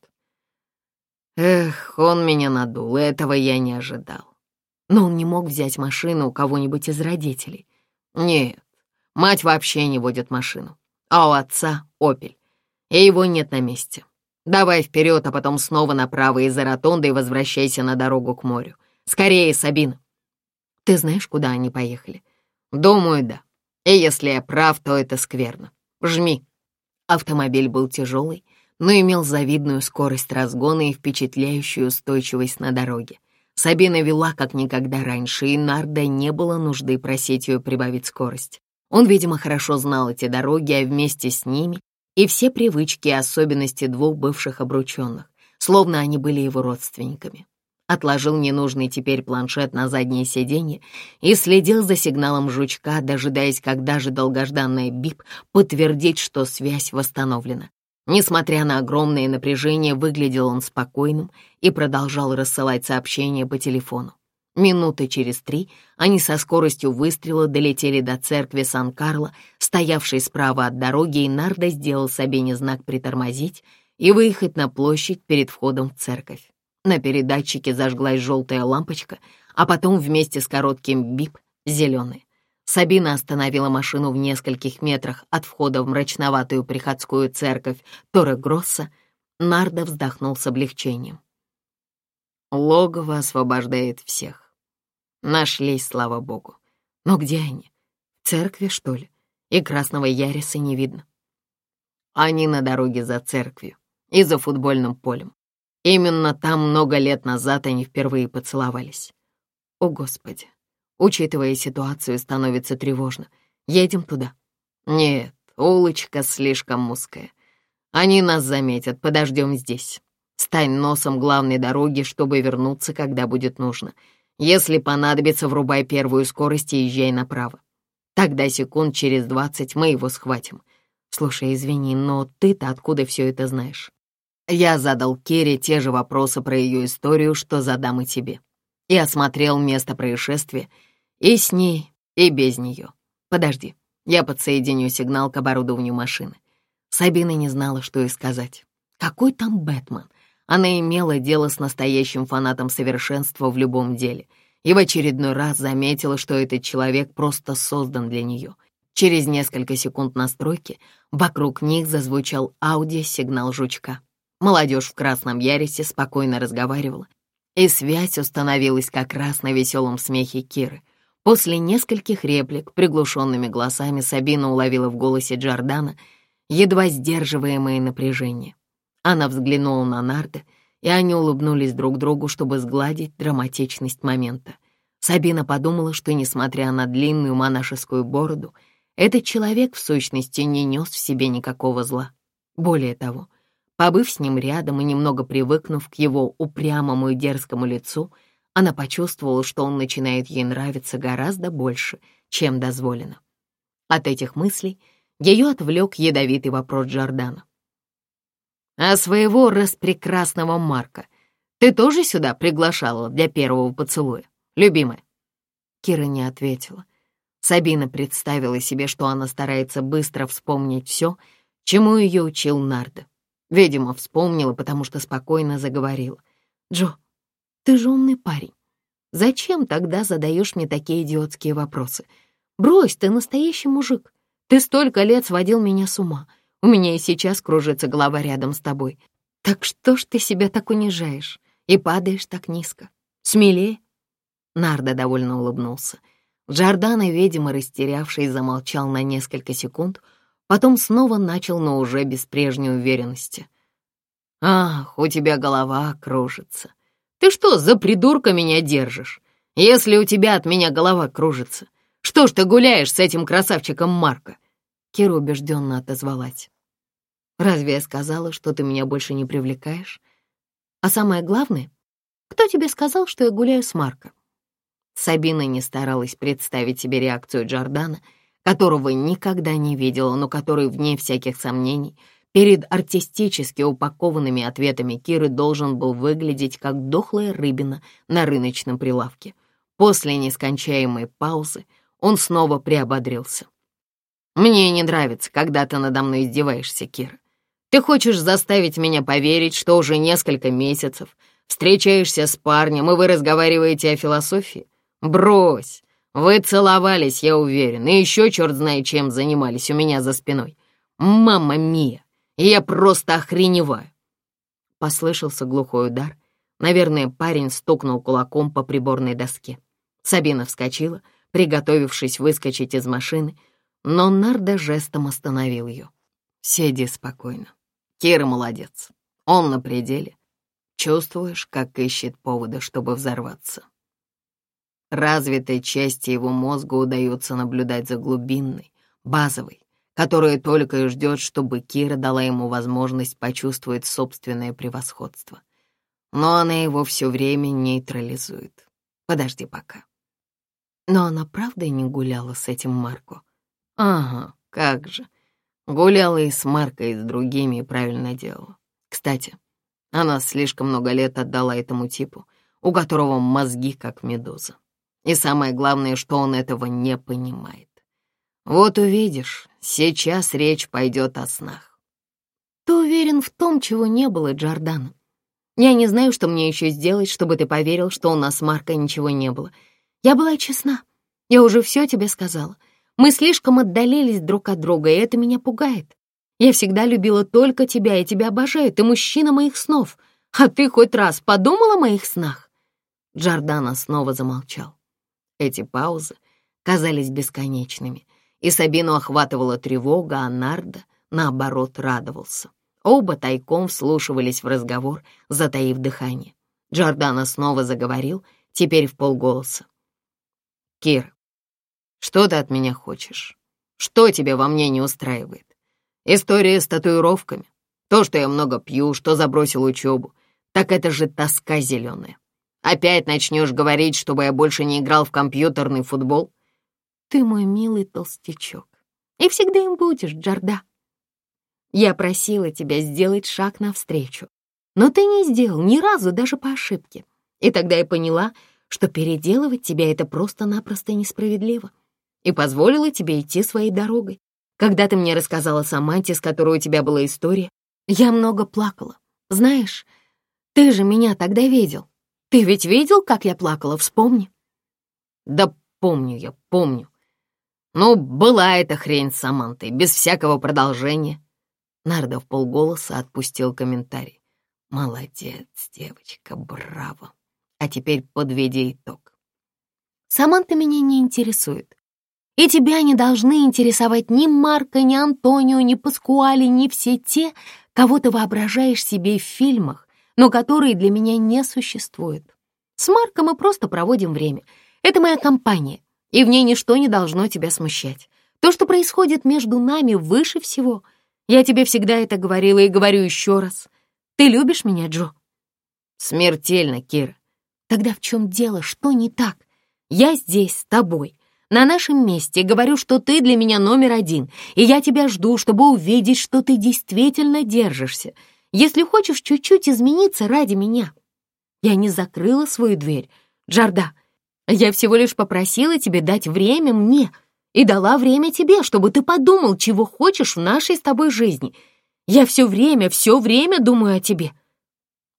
Эх, он меня надул, этого я не ожидал. Но он не мог взять машину у кого-нибудь из родителей. Нет, мать вообще не водит машину, а у отца — «Опель», и его нет на месте. Давай вперед, а потом снова направо из-за ротонды и возвращайся на дорогу к морю. Скорее, Сабина. Ты знаешь, куда они поехали? Думаю, да. И если я прав, то это скверно. Жми. Автомобиль был тяжелый, но имел завидную скорость разгона и впечатляющую устойчивость на дороге. Сабина вела как никогда раньше, и Нарда не было нужды просить ее прибавить скорость. Он, видимо, хорошо знал эти дороги, а вместе с ними и все привычки и особенности двух бывших обрученных, словно они были его родственниками отложил ненужный теперь планшет на заднее сиденье и следил за сигналом жучка, дожидаясь, когда же долгожданная БИП подтвердит, что связь восстановлена. Несмотря на огромное напряжение, выглядел он спокойным и продолжал рассылать сообщения по телефону. Минуты через три они со скоростью выстрела долетели до церкви Сан-Карло, стоявшей справа от дороги, и Нарда сделал Сабине знак «притормозить» и выехать на площадь перед входом в церковь. На передатчике зажглась желтая лампочка, а потом вместе с коротким бип — зеленый. Сабина остановила машину в нескольких метрах от входа в мрачноватую приходскую церковь Торе Гросса. Нардо вздохнул с облегчением. Логово освобождает всех. Нашлись, слава богу. Но где они? В церкви, что ли? И красного яриса не видно. Они на дороге за церковью и за футбольным полем. Именно там много лет назад они впервые поцеловались. О, Господи! Учитывая ситуацию, становится тревожно. Едем туда. Нет, улочка слишком узкая. Они нас заметят, подождем здесь. Стань носом главной дороги, чтобы вернуться, когда будет нужно. Если понадобится, врубай первую скорость и езжай направо. Тогда секунд через двадцать мы его схватим. Слушай, извини, но ты-то откуда все это знаешь? Я задал Керри те же вопросы про ее историю, что задам и тебе. И осмотрел место происшествия и с ней, и без нее. Подожди, я подсоединю сигнал к оборудованию машины. Сабина не знала, что и сказать. Какой там Бэтмен? Она имела дело с настоящим фанатом совершенства в любом деле и в очередной раз заметила, что этот человек просто создан для нее. Через несколько секунд настройки вокруг них зазвучал аудиосигнал жучка. Молодежь в красном яресе спокойно разговаривала, и связь установилась как раз на веселом смехе Киры. После нескольких реплик приглушенными голосами Сабина уловила в голосе Джордана едва сдерживаемое напряжение. Она взглянула на Нарда, и они улыбнулись друг другу, чтобы сгладить драматичность момента. Сабина подумала, что, несмотря на длинную монашескую бороду, этот человек в сущности не нес в себе никакого зла. Более того, Побыв с ним рядом и немного привыкнув к его упрямому и дерзкому лицу, она почувствовала, что он начинает ей нравиться гораздо больше, чем дозволено. От этих мыслей ее отвлек ядовитый вопрос Джордана. «А своего распрекрасного Марка ты тоже сюда приглашала для первого поцелуя, любимая?» Кира не ответила. Сабина представила себе, что она старается быстро вспомнить все, чему ее учил Нарда. Видимо, вспомнила, потому что спокойно заговорила. «Джо, ты же умный парень. Зачем тогда задаешь мне такие идиотские вопросы? Брось, ты настоящий мужик. Ты столько лет сводил меня с ума. У меня и сейчас кружится голова рядом с тобой. Так что ж ты себя так унижаешь и падаешь так низко? Смелее!» Нарда довольно улыбнулся. Джордан видимо, растерявшись, замолчал на несколько секунд — Потом снова начал, но уже без прежней уверенности. «Ах, у тебя голова кружится. Ты что, за придурка меня держишь? Если у тебя от меня голова кружится, что ж ты гуляешь с этим красавчиком Марка?» Кира убежденно отозвалась. «Разве я сказала, что ты меня больше не привлекаешь? А самое главное, кто тебе сказал, что я гуляю с Марко?» Сабина не старалась представить себе реакцию Джордана — которого никогда не видела, но который, вне всяких сомнений, перед артистически упакованными ответами Киры должен был выглядеть как дохлая рыбина на рыночном прилавке. После нескончаемой паузы он снова приободрился. «Мне не нравится, когда ты надо мной издеваешься, Кира. Ты хочешь заставить меня поверить, что уже несколько месяцев встречаешься с парнем, и вы разговариваете о философии? Брось! Вы целовались, я уверен, и еще черт знает чем занимались у меня за спиной. Мама Мия, я просто охреневаю!» Послышался глухой удар. Наверное, парень стукнул кулаком по приборной доске. Сабина вскочила, приготовившись выскочить из машины, но Нарда жестом остановил ее. «Сиди спокойно. Кира молодец. Он на пределе. Чувствуешь, как ищет повода, чтобы взорваться?» Развитой части его мозга удается наблюдать за глубинной, базовой, которая только и ждет, чтобы Кира дала ему возможность почувствовать собственное превосходство. Но она его все время нейтрализует. Подожди пока. Но она правда не гуляла с этим Марко? Ага, как же. Гуляла и с Марко, и с другими, и правильно делала. Кстати, она слишком много лет отдала этому типу, у которого мозги как медуза. И самое главное, что он этого не понимает. Вот увидишь, сейчас речь пойдет о снах. Ты уверен в том, чего не было, Джордан. Я не знаю, что мне еще сделать, чтобы ты поверил, что у нас с Маркой ничего не было. Я была честна. Я уже все тебе сказала. Мы слишком отдалились друг от друга, и это меня пугает. Я всегда любила только тебя, и тебя обожаю. Ты мужчина моих снов. А ты хоть раз подумала о моих снах?» Джордана снова замолчал. Эти паузы казались бесконечными, и Сабину охватывала тревога, а Нарда, наоборот, радовался. Оба тайком вслушивались в разговор, затаив дыхание. Джордана снова заговорил, теперь в полголоса. «Кир, что ты от меня хочешь? Что тебе во мне не устраивает? История с татуировками, то, что я много пью, что забросил учебу, так это же тоска зеленая. Опять начнешь говорить, чтобы я больше не играл в компьютерный футбол? Ты мой милый толстячок. И всегда им будешь, Джорда. Я просила тебя сделать шаг навстречу, но ты не сделал ни разу даже по ошибке. И тогда я поняла, что переделывать тебя — это просто-напросто несправедливо. И позволила тебе идти своей дорогой. Когда ты мне рассказала о Саманте, с которой у тебя была история, я много плакала. Знаешь, ты же меня тогда видел. Ты ведь видел, как я плакала, вспомни». «Да помню я, помню. Ну, была эта хрень с Самантой, без всякого продолжения». Нардо в полголоса отпустил комментарий. «Молодец, девочка, браво. А теперь подведи итог». «Саманта меня не интересует. И тебя не должны интересовать ни Марко, ни Антонио, ни Паскуали, ни все те, кого ты воображаешь себе в фильмах но которые для меня не существуют. С Марком мы просто проводим время. Это моя компания, и в ней ничто не должно тебя смущать. То, что происходит между нами, выше всего. Я тебе всегда это говорила и говорю еще раз. Ты любишь меня, Джо? Смертельно, Кира. Тогда в чем дело? Что не так? Я здесь с тобой. На нашем месте говорю, что ты для меня номер один, и я тебя жду, чтобы увидеть, что ты действительно держишься. Если хочешь чуть-чуть измениться ради меня». Я не закрыла свою дверь. «Джарда, я всего лишь попросила тебе дать время мне и дала время тебе, чтобы ты подумал, чего хочешь в нашей с тобой жизни. Я все время, все время думаю о тебе».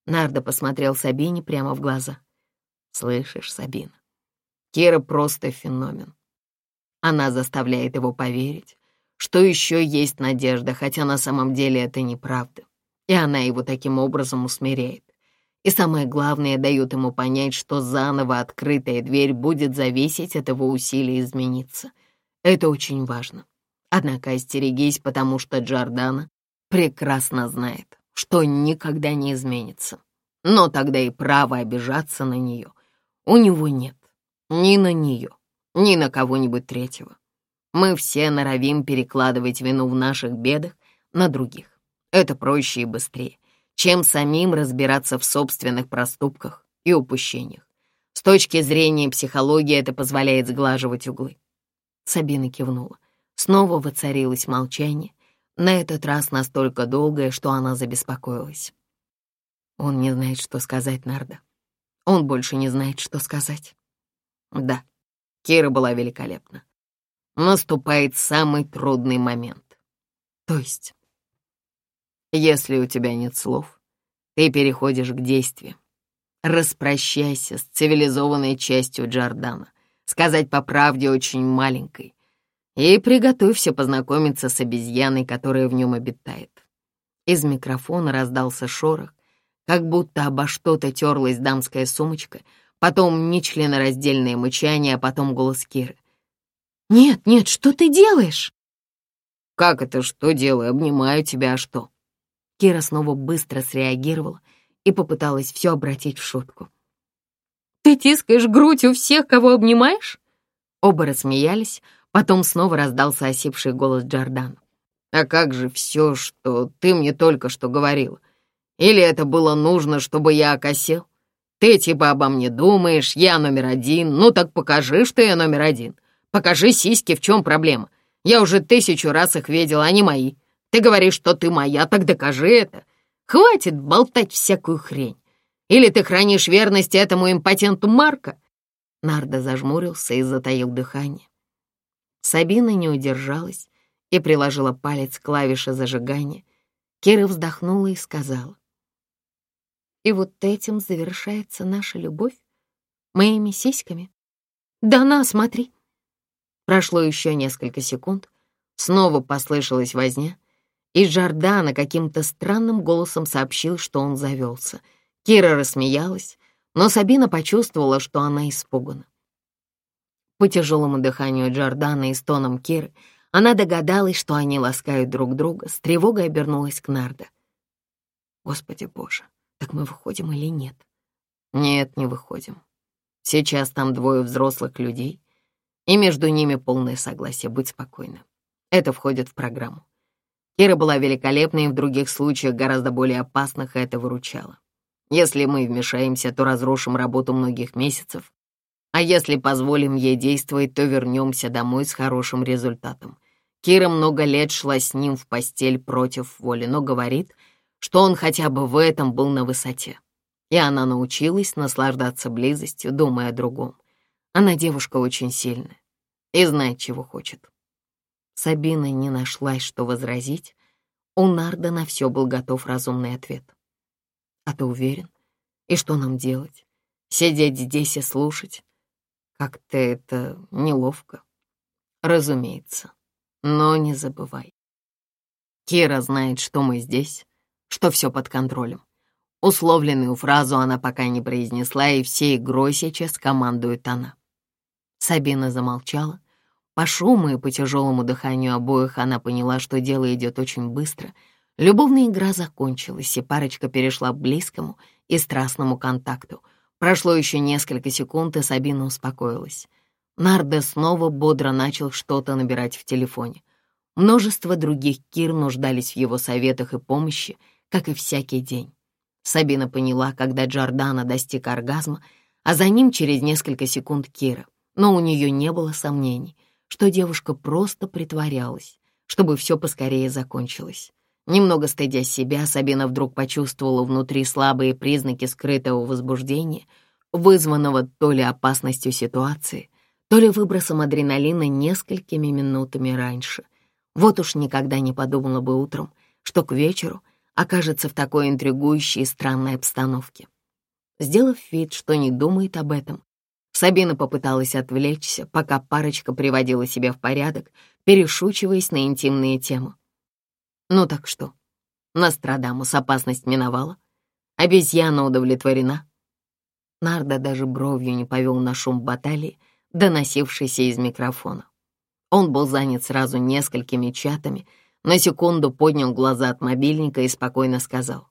Нардо посмотрел Сабине прямо в глаза. «Слышишь, Сабина, Кира просто феномен. Она заставляет его поверить, что еще есть надежда, хотя на самом деле это неправда и она его таким образом усмиряет. И самое главное, дает ему понять, что заново открытая дверь будет зависеть от его усилий измениться. Это очень важно. Однако остерегись, потому что Джордана прекрасно знает, что никогда не изменится. Но тогда и право обижаться на нее у него нет. Ни на нее, ни на кого-нибудь третьего. Мы все норовим перекладывать вину в наших бедах на других. Это проще и быстрее, чем самим разбираться в собственных проступках и упущениях. С точки зрения психологии это позволяет сглаживать углы. Сабина кивнула. Снова воцарилось молчание, на этот раз настолько долгое, что она забеспокоилась. Он не знает, что сказать, Нарда. Он больше не знает, что сказать. Да, Кира была великолепна. Наступает самый трудный момент. То есть... Если у тебя нет слов, ты переходишь к действию. Распрощайся с цивилизованной частью Джордана, сказать по правде очень маленькой, и приготовься познакомиться с обезьяной, которая в нем обитает. Из микрофона раздался шорох, как будто обо что-то терлась дамская сумочка, потом нечленораздельное мычание, а потом голос Киры. «Нет, нет, что ты делаешь?» «Как это что делаю? Обнимаю тебя, а что?» Кира снова быстро среагировала и попыталась все обратить в шутку. «Ты тискаешь грудь у всех, кого обнимаешь?» Оба рассмеялись, потом снова раздался осипший голос Джордана. «А как же все, что ты мне только что говорил? Или это было нужно, чтобы я окосил? Ты типа обо мне думаешь, я номер один, ну так покажи, что я номер один. Покажи сиськи, в чем проблема. Я уже тысячу раз их видел, они мои. Ты говоришь, что ты моя, так докажи это. Хватит болтать всякую хрень. Или ты хранишь верность этому импотенту Марка?» Нарда зажмурился и затаил дыхание. Сабина не удержалась и приложила палец к клавише зажигания. Кира вздохнула и сказала. «И вот этим завершается наша любовь? Моими сиськами? Да на, смотри!» Прошло еще несколько секунд, снова послышалась возня, и Жордана каким-то странным голосом сообщил, что он завелся. Кира рассмеялась, но Сабина почувствовала, что она испугана. По тяжелому дыханию Джордана и стонам Киры она догадалась, что они ласкают друг друга, с тревогой обернулась к Нардо. «Господи боже, так мы выходим или нет?» «Нет, не выходим. Сейчас там двое взрослых людей, и между ними полное согласие, будь спокойна. Это входит в программу. Кира была великолепна и в других случаях гораздо более опасных это выручало. Если мы вмешаемся, то разрушим работу многих месяцев, а если позволим ей действовать, то вернемся домой с хорошим результатом. Кира много лет шла с ним в постель против воли, но говорит, что он хотя бы в этом был на высоте. И она научилась наслаждаться близостью, думая о другом. Она девушка очень сильная и знает, чего хочет. Сабина не нашлась, что возразить. У Нарда на все был готов разумный ответ. «А ты уверен? И что нам делать? Сидеть здесь и слушать? Как-то это неловко». «Разумеется, но не забывай. Кира знает, что мы здесь, что все под контролем. Условленную фразу она пока не произнесла, и всей игрой сейчас командует она». Сабина замолчала, по шуму и по тяжелому дыханию обоих она поняла, что дело идет очень быстро. Любовная игра закончилась, и парочка перешла к близкому и страстному контакту. Прошло еще несколько секунд, и Сабина успокоилась. Нардо снова бодро начал что-то набирать в телефоне. Множество других Кир нуждались в его советах и помощи, как и всякий день. Сабина поняла, когда Джордана достиг оргазма, а за ним через несколько секунд Кира, но у нее не было сомнений — что девушка просто притворялась, чтобы все поскорее закончилось. Немного стыдя себя, Сабина вдруг почувствовала внутри слабые признаки скрытого возбуждения, вызванного то ли опасностью ситуации, то ли выбросом адреналина несколькими минутами раньше. Вот уж никогда не подумала бы утром, что к вечеру окажется в такой интригующей и странной обстановке. Сделав вид, что не думает об этом, Сабина попыталась отвлечься, пока парочка приводила себя в порядок, перешучиваясь на интимные темы. «Ну так что? Нострадамус опасность миновала? Обезьяна удовлетворена?» Нарда даже бровью не повел на шум баталии, доносившийся из микрофона. Он был занят сразу несколькими чатами, на секунду поднял глаза от мобильника и спокойно сказал.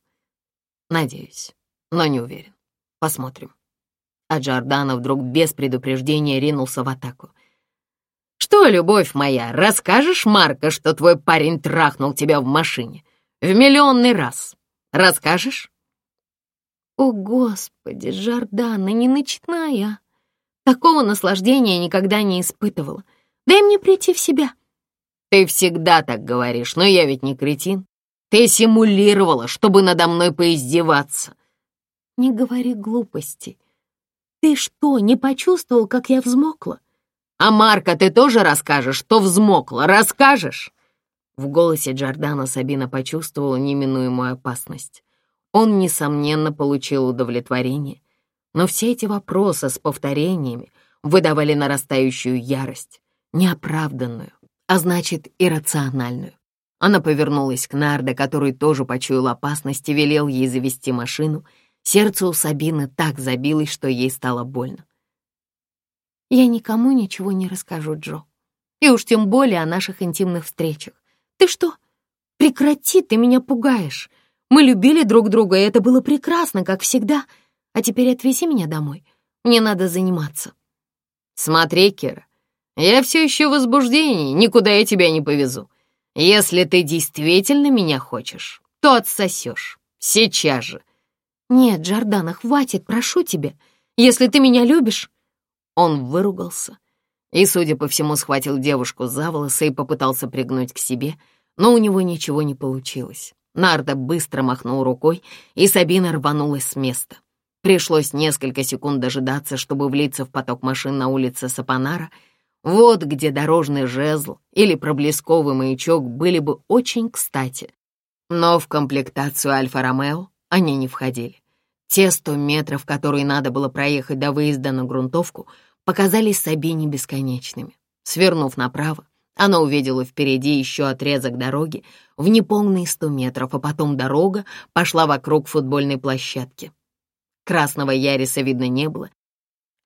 «Надеюсь, но не уверен. Посмотрим» а Джордана вдруг без предупреждения ринулся в атаку. «Что, любовь моя, расскажешь, Марка, что твой парень трахнул тебя в машине? В миллионный раз. Расскажешь?» «О, Господи, Джордана, не начинай! Такого наслаждения никогда не испытывала. Дай мне прийти в себя». «Ты всегда так говоришь, но я ведь не кретин. Ты симулировала, чтобы надо мной поиздеваться». «Не говори глупостей. Ты что, не почувствовал, как я взмокла? А Марка ты тоже расскажешь, что взмокла? Расскажешь? В голосе Джордана Сабина почувствовала неминуемую опасность. Он, несомненно, получил удовлетворение, но все эти вопросы с повторениями выдавали нарастающую ярость, неоправданную, а значит, иррациональную. Она повернулась к Нардо, который тоже почуял опасность и велел ей завести машину — Сердце у Сабины так забилось, что ей стало больно. «Я никому ничего не расскажу, Джо. И уж тем более о наших интимных встречах. Ты что? Прекрати, ты меня пугаешь. Мы любили друг друга, и это было прекрасно, как всегда. А теперь отвези меня домой. Мне надо заниматься». «Смотри, Кира, я все еще в возбуждении, никуда я тебя не повезу. Если ты действительно меня хочешь, то отсосешь. Сейчас же. «Нет, Джордана, хватит, прошу тебя, если ты меня любишь!» Он выругался и, судя по всему, схватил девушку за волосы и попытался пригнуть к себе, но у него ничего не получилось. Нарда быстро махнул рукой, и Сабина рванулась с места. Пришлось несколько секунд дожидаться, чтобы влиться в поток машин на улице Сапанара. Вот где дорожный жезл или проблесковый маячок были бы очень кстати. Но в комплектацию «Альфа-Ромео» Они не входили. Те сто метров, которые надо было проехать до выезда на грунтовку, показались Сабине бесконечными. Свернув направо, она увидела впереди еще отрезок дороги в неполные сто метров, а потом дорога пошла вокруг футбольной площадки. Красного Яриса видно не было.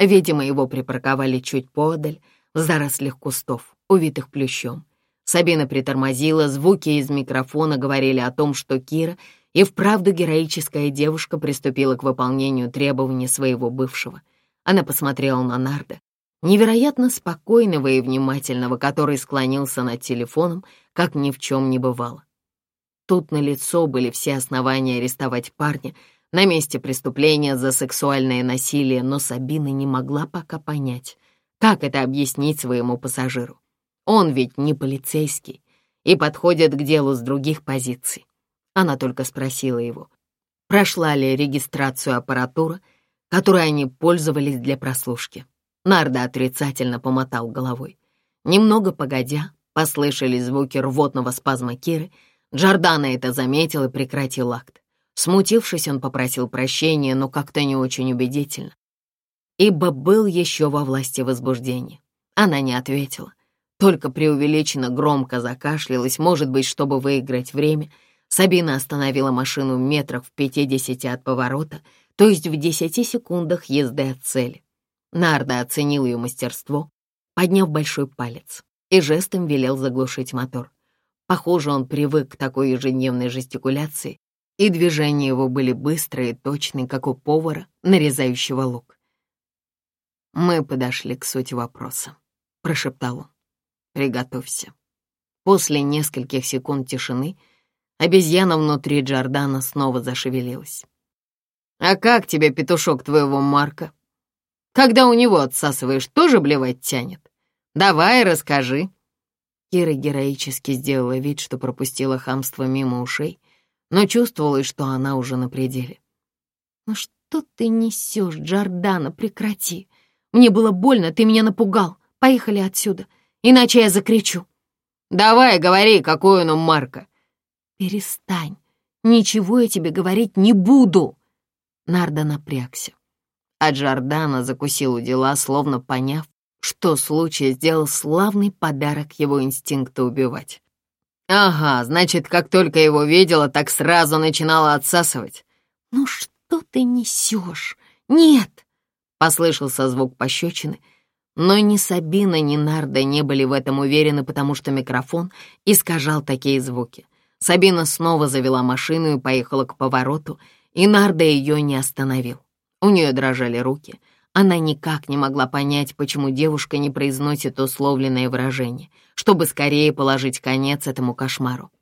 Видимо, его припарковали чуть подаль, в зарослях кустов, увитых плющом. Сабина притормозила, звуки из микрофона говорили о том, что Кира — и вправду героическая девушка приступила к выполнению требований своего бывшего. Она посмотрела на Нарда, невероятно спокойного и внимательного, который склонился над телефоном, как ни в чем не бывало. Тут на лицо были все основания арестовать парня на месте преступления за сексуальное насилие, но Сабина не могла пока понять, как это объяснить своему пассажиру. Он ведь не полицейский и подходит к делу с других позиций. Она только спросила его, прошла ли регистрацию аппаратура, которой они пользовались для прослушки. Нарда отрицательно помотал головой. Немного погодя, послышались звуки рвотного спазма Киры. Джордана это заметил и прекратил акт. Смутившись, он попросил прощения, но как-то не очень убедительно, ибо был еще во власти возбуждения. Она не ответила, только преувеличенно громко закашлялась, может быть, чтобы выиграть время — Сабина остановила машину метров в 50 от поворота, то есть в 10 секундах езды от цели. Нарда оценил ее мастерство, подняв большой палец и жестом велел заглушить мотор. Похоже, он привык к такой ежедневной жестикуляции, и движения его были быстрые и точные, как у повара, нарезающего лук. «Мы подошли к сути вопроса», — прошептал он. «Приготовься». После нескольких секунд тишины — Обезьяна внутри Джордана снова зашевелилась. «А как тебе петушок твоего Марка? Когда у него отсасываешь, тоже блевать тянет? Давай, расскажи». Кира героически сделала вид, что пропустила хамство мимо ушей, но чувствовала, что она уже на пределе. «Ну что ты несешь, Джордана, прекрати! Мне было больно, ты меня напугал. Поехали отсюда, иначе я закричу». «Давай, говори, какой он у Марка. «Перестань! Ничего я тебе говорить не буду!» Нарда напрягся. А Джордана закусил у дела, словно поняв, что случай сделал славный подарок его инстинкта убивать. «Ага, значит, как только его видела, так сразу начинала отсасывать». «Ну что ты несешь? Нет!» — послышался звук пощечины. Но ни Сабина, ни Нарда не были в этом уверены, потому что микрофон искажал такие звуки. Сабина снова завела машину и поехала к повороту, и Нарда ее не остановил. У нее дрожали руки. Она никак не могла понять, почему девушка не произносит условленное выражение, чтобы скорее положить конец этому кошмару.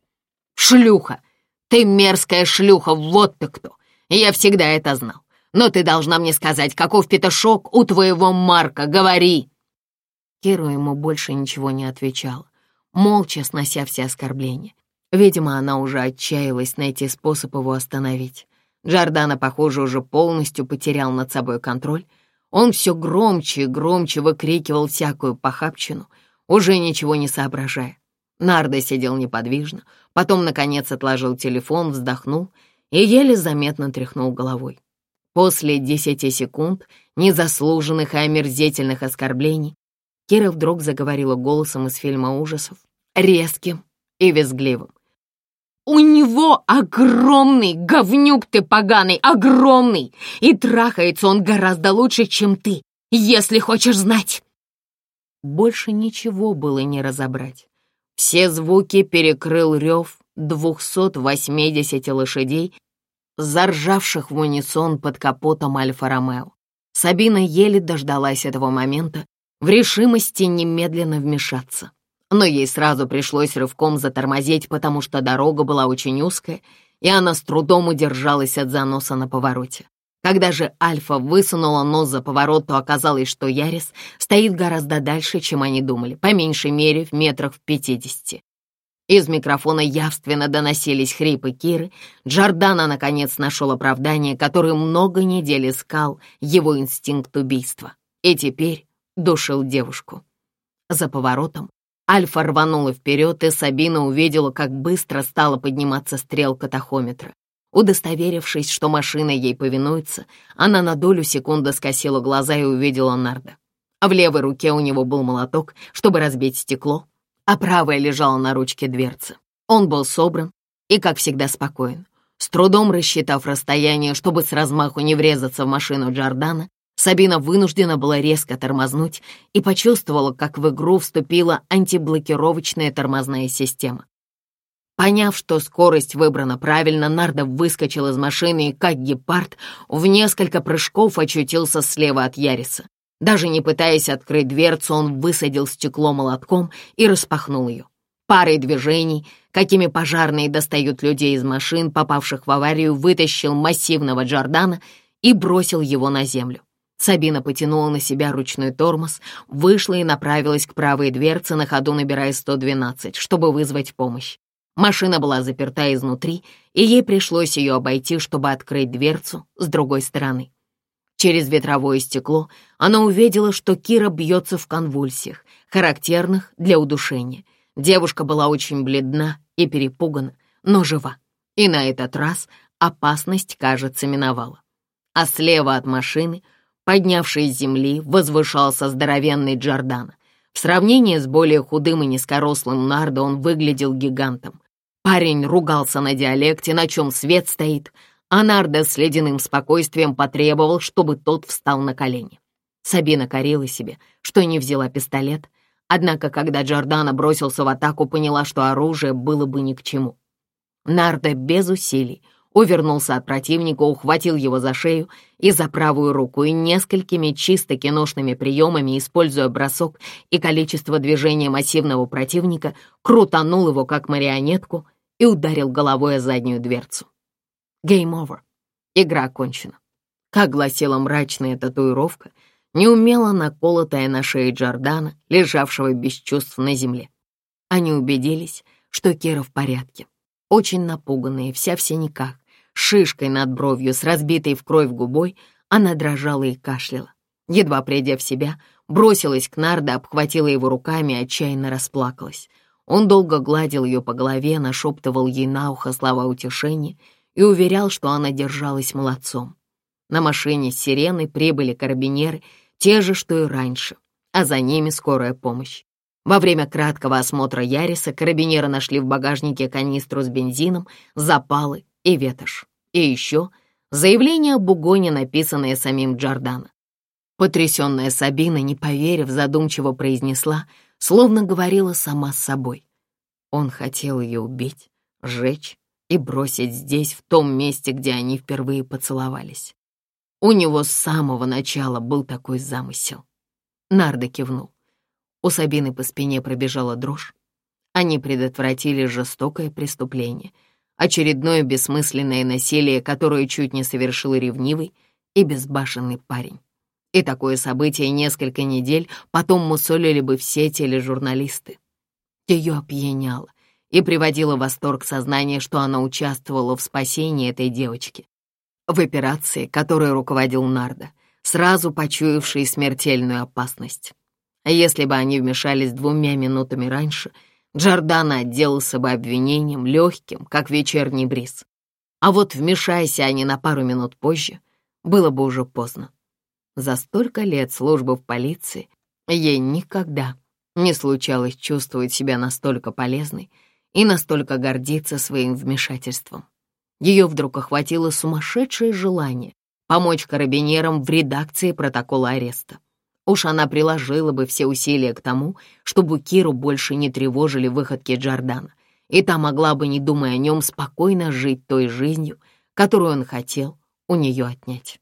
«Шлюха! Ты мерзкая шлюха, вот ты кто! Я всегда это знал. Но ты должна мне сказать, каков петушок у твоего Марка, говори!» Киру ему больше ничего не отвечала, молча снося все оскорбления. Видимо, она уже отчаялась найти способ его остановить. Джордана, похоже, уже полностью потерял над собой контроль. Он все громче и громче выкрикивал всякую похабчину, уже ничего не соображая. Нардо сидел неподвижно, потом, наконец, отложил телефон, вздохнул и еле заметно тряхнул головой. После десяти секунд незаслуженных и омерзительных оскорблений Кира вдруг заговорила голосом из фильма ужасов, резким и визгливым. У него огромный говнюк ты поганый, огромный! И трахается он гораздо лучше, чем ты, если хочешь знать!» Больше ничего было не разобрать. Все звуки перекрыл рев 280 лошадей, заржавших в унисон под капотом Альфа-Ромео. Сабина еле дождалась этого момента в решимости немедленно вмешаться но ей сразу пришлось рывком затормозить, потому что дорога была очень узкая, и она с трудом удержалась от заноса на повороте. Когда же Альфа высунула нос за поворот, то оказалось, что Ярис стоит гораздо дальше, чем они думали, по меньшей мере в метрах в пятидесяти. Из микрофона явственно доносились хрипы Киры. Джордана, наконец, нашел оправдание, которое много недель искал его инстинкт убийства. И теперь душил девушку. За поворотом Альфа рванула вперед, и Сабина увидела, как быстро стала подниматься стрелка тахометра. Удостоверившись, что машина ей повинуется, она на долю секунды скосила глаза и увидела Нарда. А в левой руке у него был молоток, чтобы разбить стекло, а правая лежала на ручке дверцы. Он был собран и, как всегда, спокоен. С трудом рассчитав расстояние, чтобы с размаху не врезаться в машину Джордана, Сабина вынуждена была резко тормознуть и почувствовала, как в игру вступила антиблокировочная тормозная система. Поняв, что скорость выбрана правильно, Нардо выскочил из машины и, как гепард, в несколько прыжков очутился слева от Яриса. Даже не пытаясь открыть дверцу, он высадил стекло молотком и распахнул ее. Парой движений, какими пожарные достают людей из машин, попавших в аварию, вытащил массивного Джордана и бросил его на землю. Сабина потянула на себя ручной тормоз, вышла и направилась к правой дверце, на ходу набирая 112, чтобы вызвать помощь. Машина была заперта изнутри, и ей пришлось ее обойти, чтобы открыть дверцу с другой стороны. Через ветровое стекло она увидела, что Кира бьется в конвульсиях, характерных для удушения. Девушка была очень бледна и перепугана, но жива. И на этот раз опасность, кажется, миновала. А слева от машины — поднявшей земли, возвышался здоровенный Джордан. В сравнении с более худым и низкорослым Нардо он выглядел гигантом. Парень ругался на диалекте, на чем свет стоит, а Нардо с ледяным спокойствием потребовал, чтобы тот встал на колени. Сабина корила себе, что не взяла пистолет, однако, когда Джордана бросился в атаку, поняла, что оружие было бы ни к чему. Нардо без усилий — увернулся от противника, ухватил его за шею и за правую руку и несколькими чисто киношными приемами, используя бросок и количество движения массивного противника, крутанул его как марионетку и ударил головой о заднюю дверцу. Game over. Игра окончена. Как гласила мрачная татуировка, неумело наколотая на шее Джордана, лежавшего без чувств на земле. Они убедились, что Кира в порядке очень напуганная, вся в синяках, шишкой над бровью с разбитой в кровь губой, она дрожала и кашляла. Едва придя в себя, бросилась к Нарде, обхватила его руками и отчаянно расплакалась. Он долго гладил ее по голове, нашептывал ей на ухо слова утешения и уверял, что она держалась молодцом. На машине с сиреной прибыли карабинеры, те же, что и раньше, а за ними скорая помощь. Во время краткого осмотра Яриса карабинеры нашли в багажнике канистру с бензином, запалы и ветошь. И еще заявление о Бугоне, написанное самим Джордана. Потрясенная Сабина, не поверив, задумчиво произнесла, словно говорила сама с собой. Он хотел ее убить, сжечь и бросить здесь, в том месте, где они впервые поцеловались. У него с самого начала был такой замысел. Нарда кивнул. У Сабины по спине пробежала дрожь. Они предотвратили жестокое преступление — очередное бессмысленное насилие, которое чуть не совершил ревнивый и безбашенный парень. И такое событие несколько недель потом мусолили бы все тележурналисты. Ее опьяняло и приводило в восторг сознание, что она участвовала в спасении этой девочки. В операции, которой руководил Нарда, сразу почуявший смертельную опасность. А если бы они вмешались двумя минутами раньше — Джордана отделался бы обвинением легким, как вечерний бриз. А вот вмешайся они на пару минут позже, было бы уже поздно. За столько лет службы в полиции ей никогда не случалось чувствовать себя настолько полезной и настолько гордиться своим вмешательством. Ее вдруг охватило сумасшедшее желание помочь карабинерам в редакции протокола ареста. Уж она приложила бы все усилия к тому, чтобы Киру больше не тревожили выходки Джордана, и та могла бы, не думая о нем, спокойно жить той жизнью, которую он хотел у нее отнять.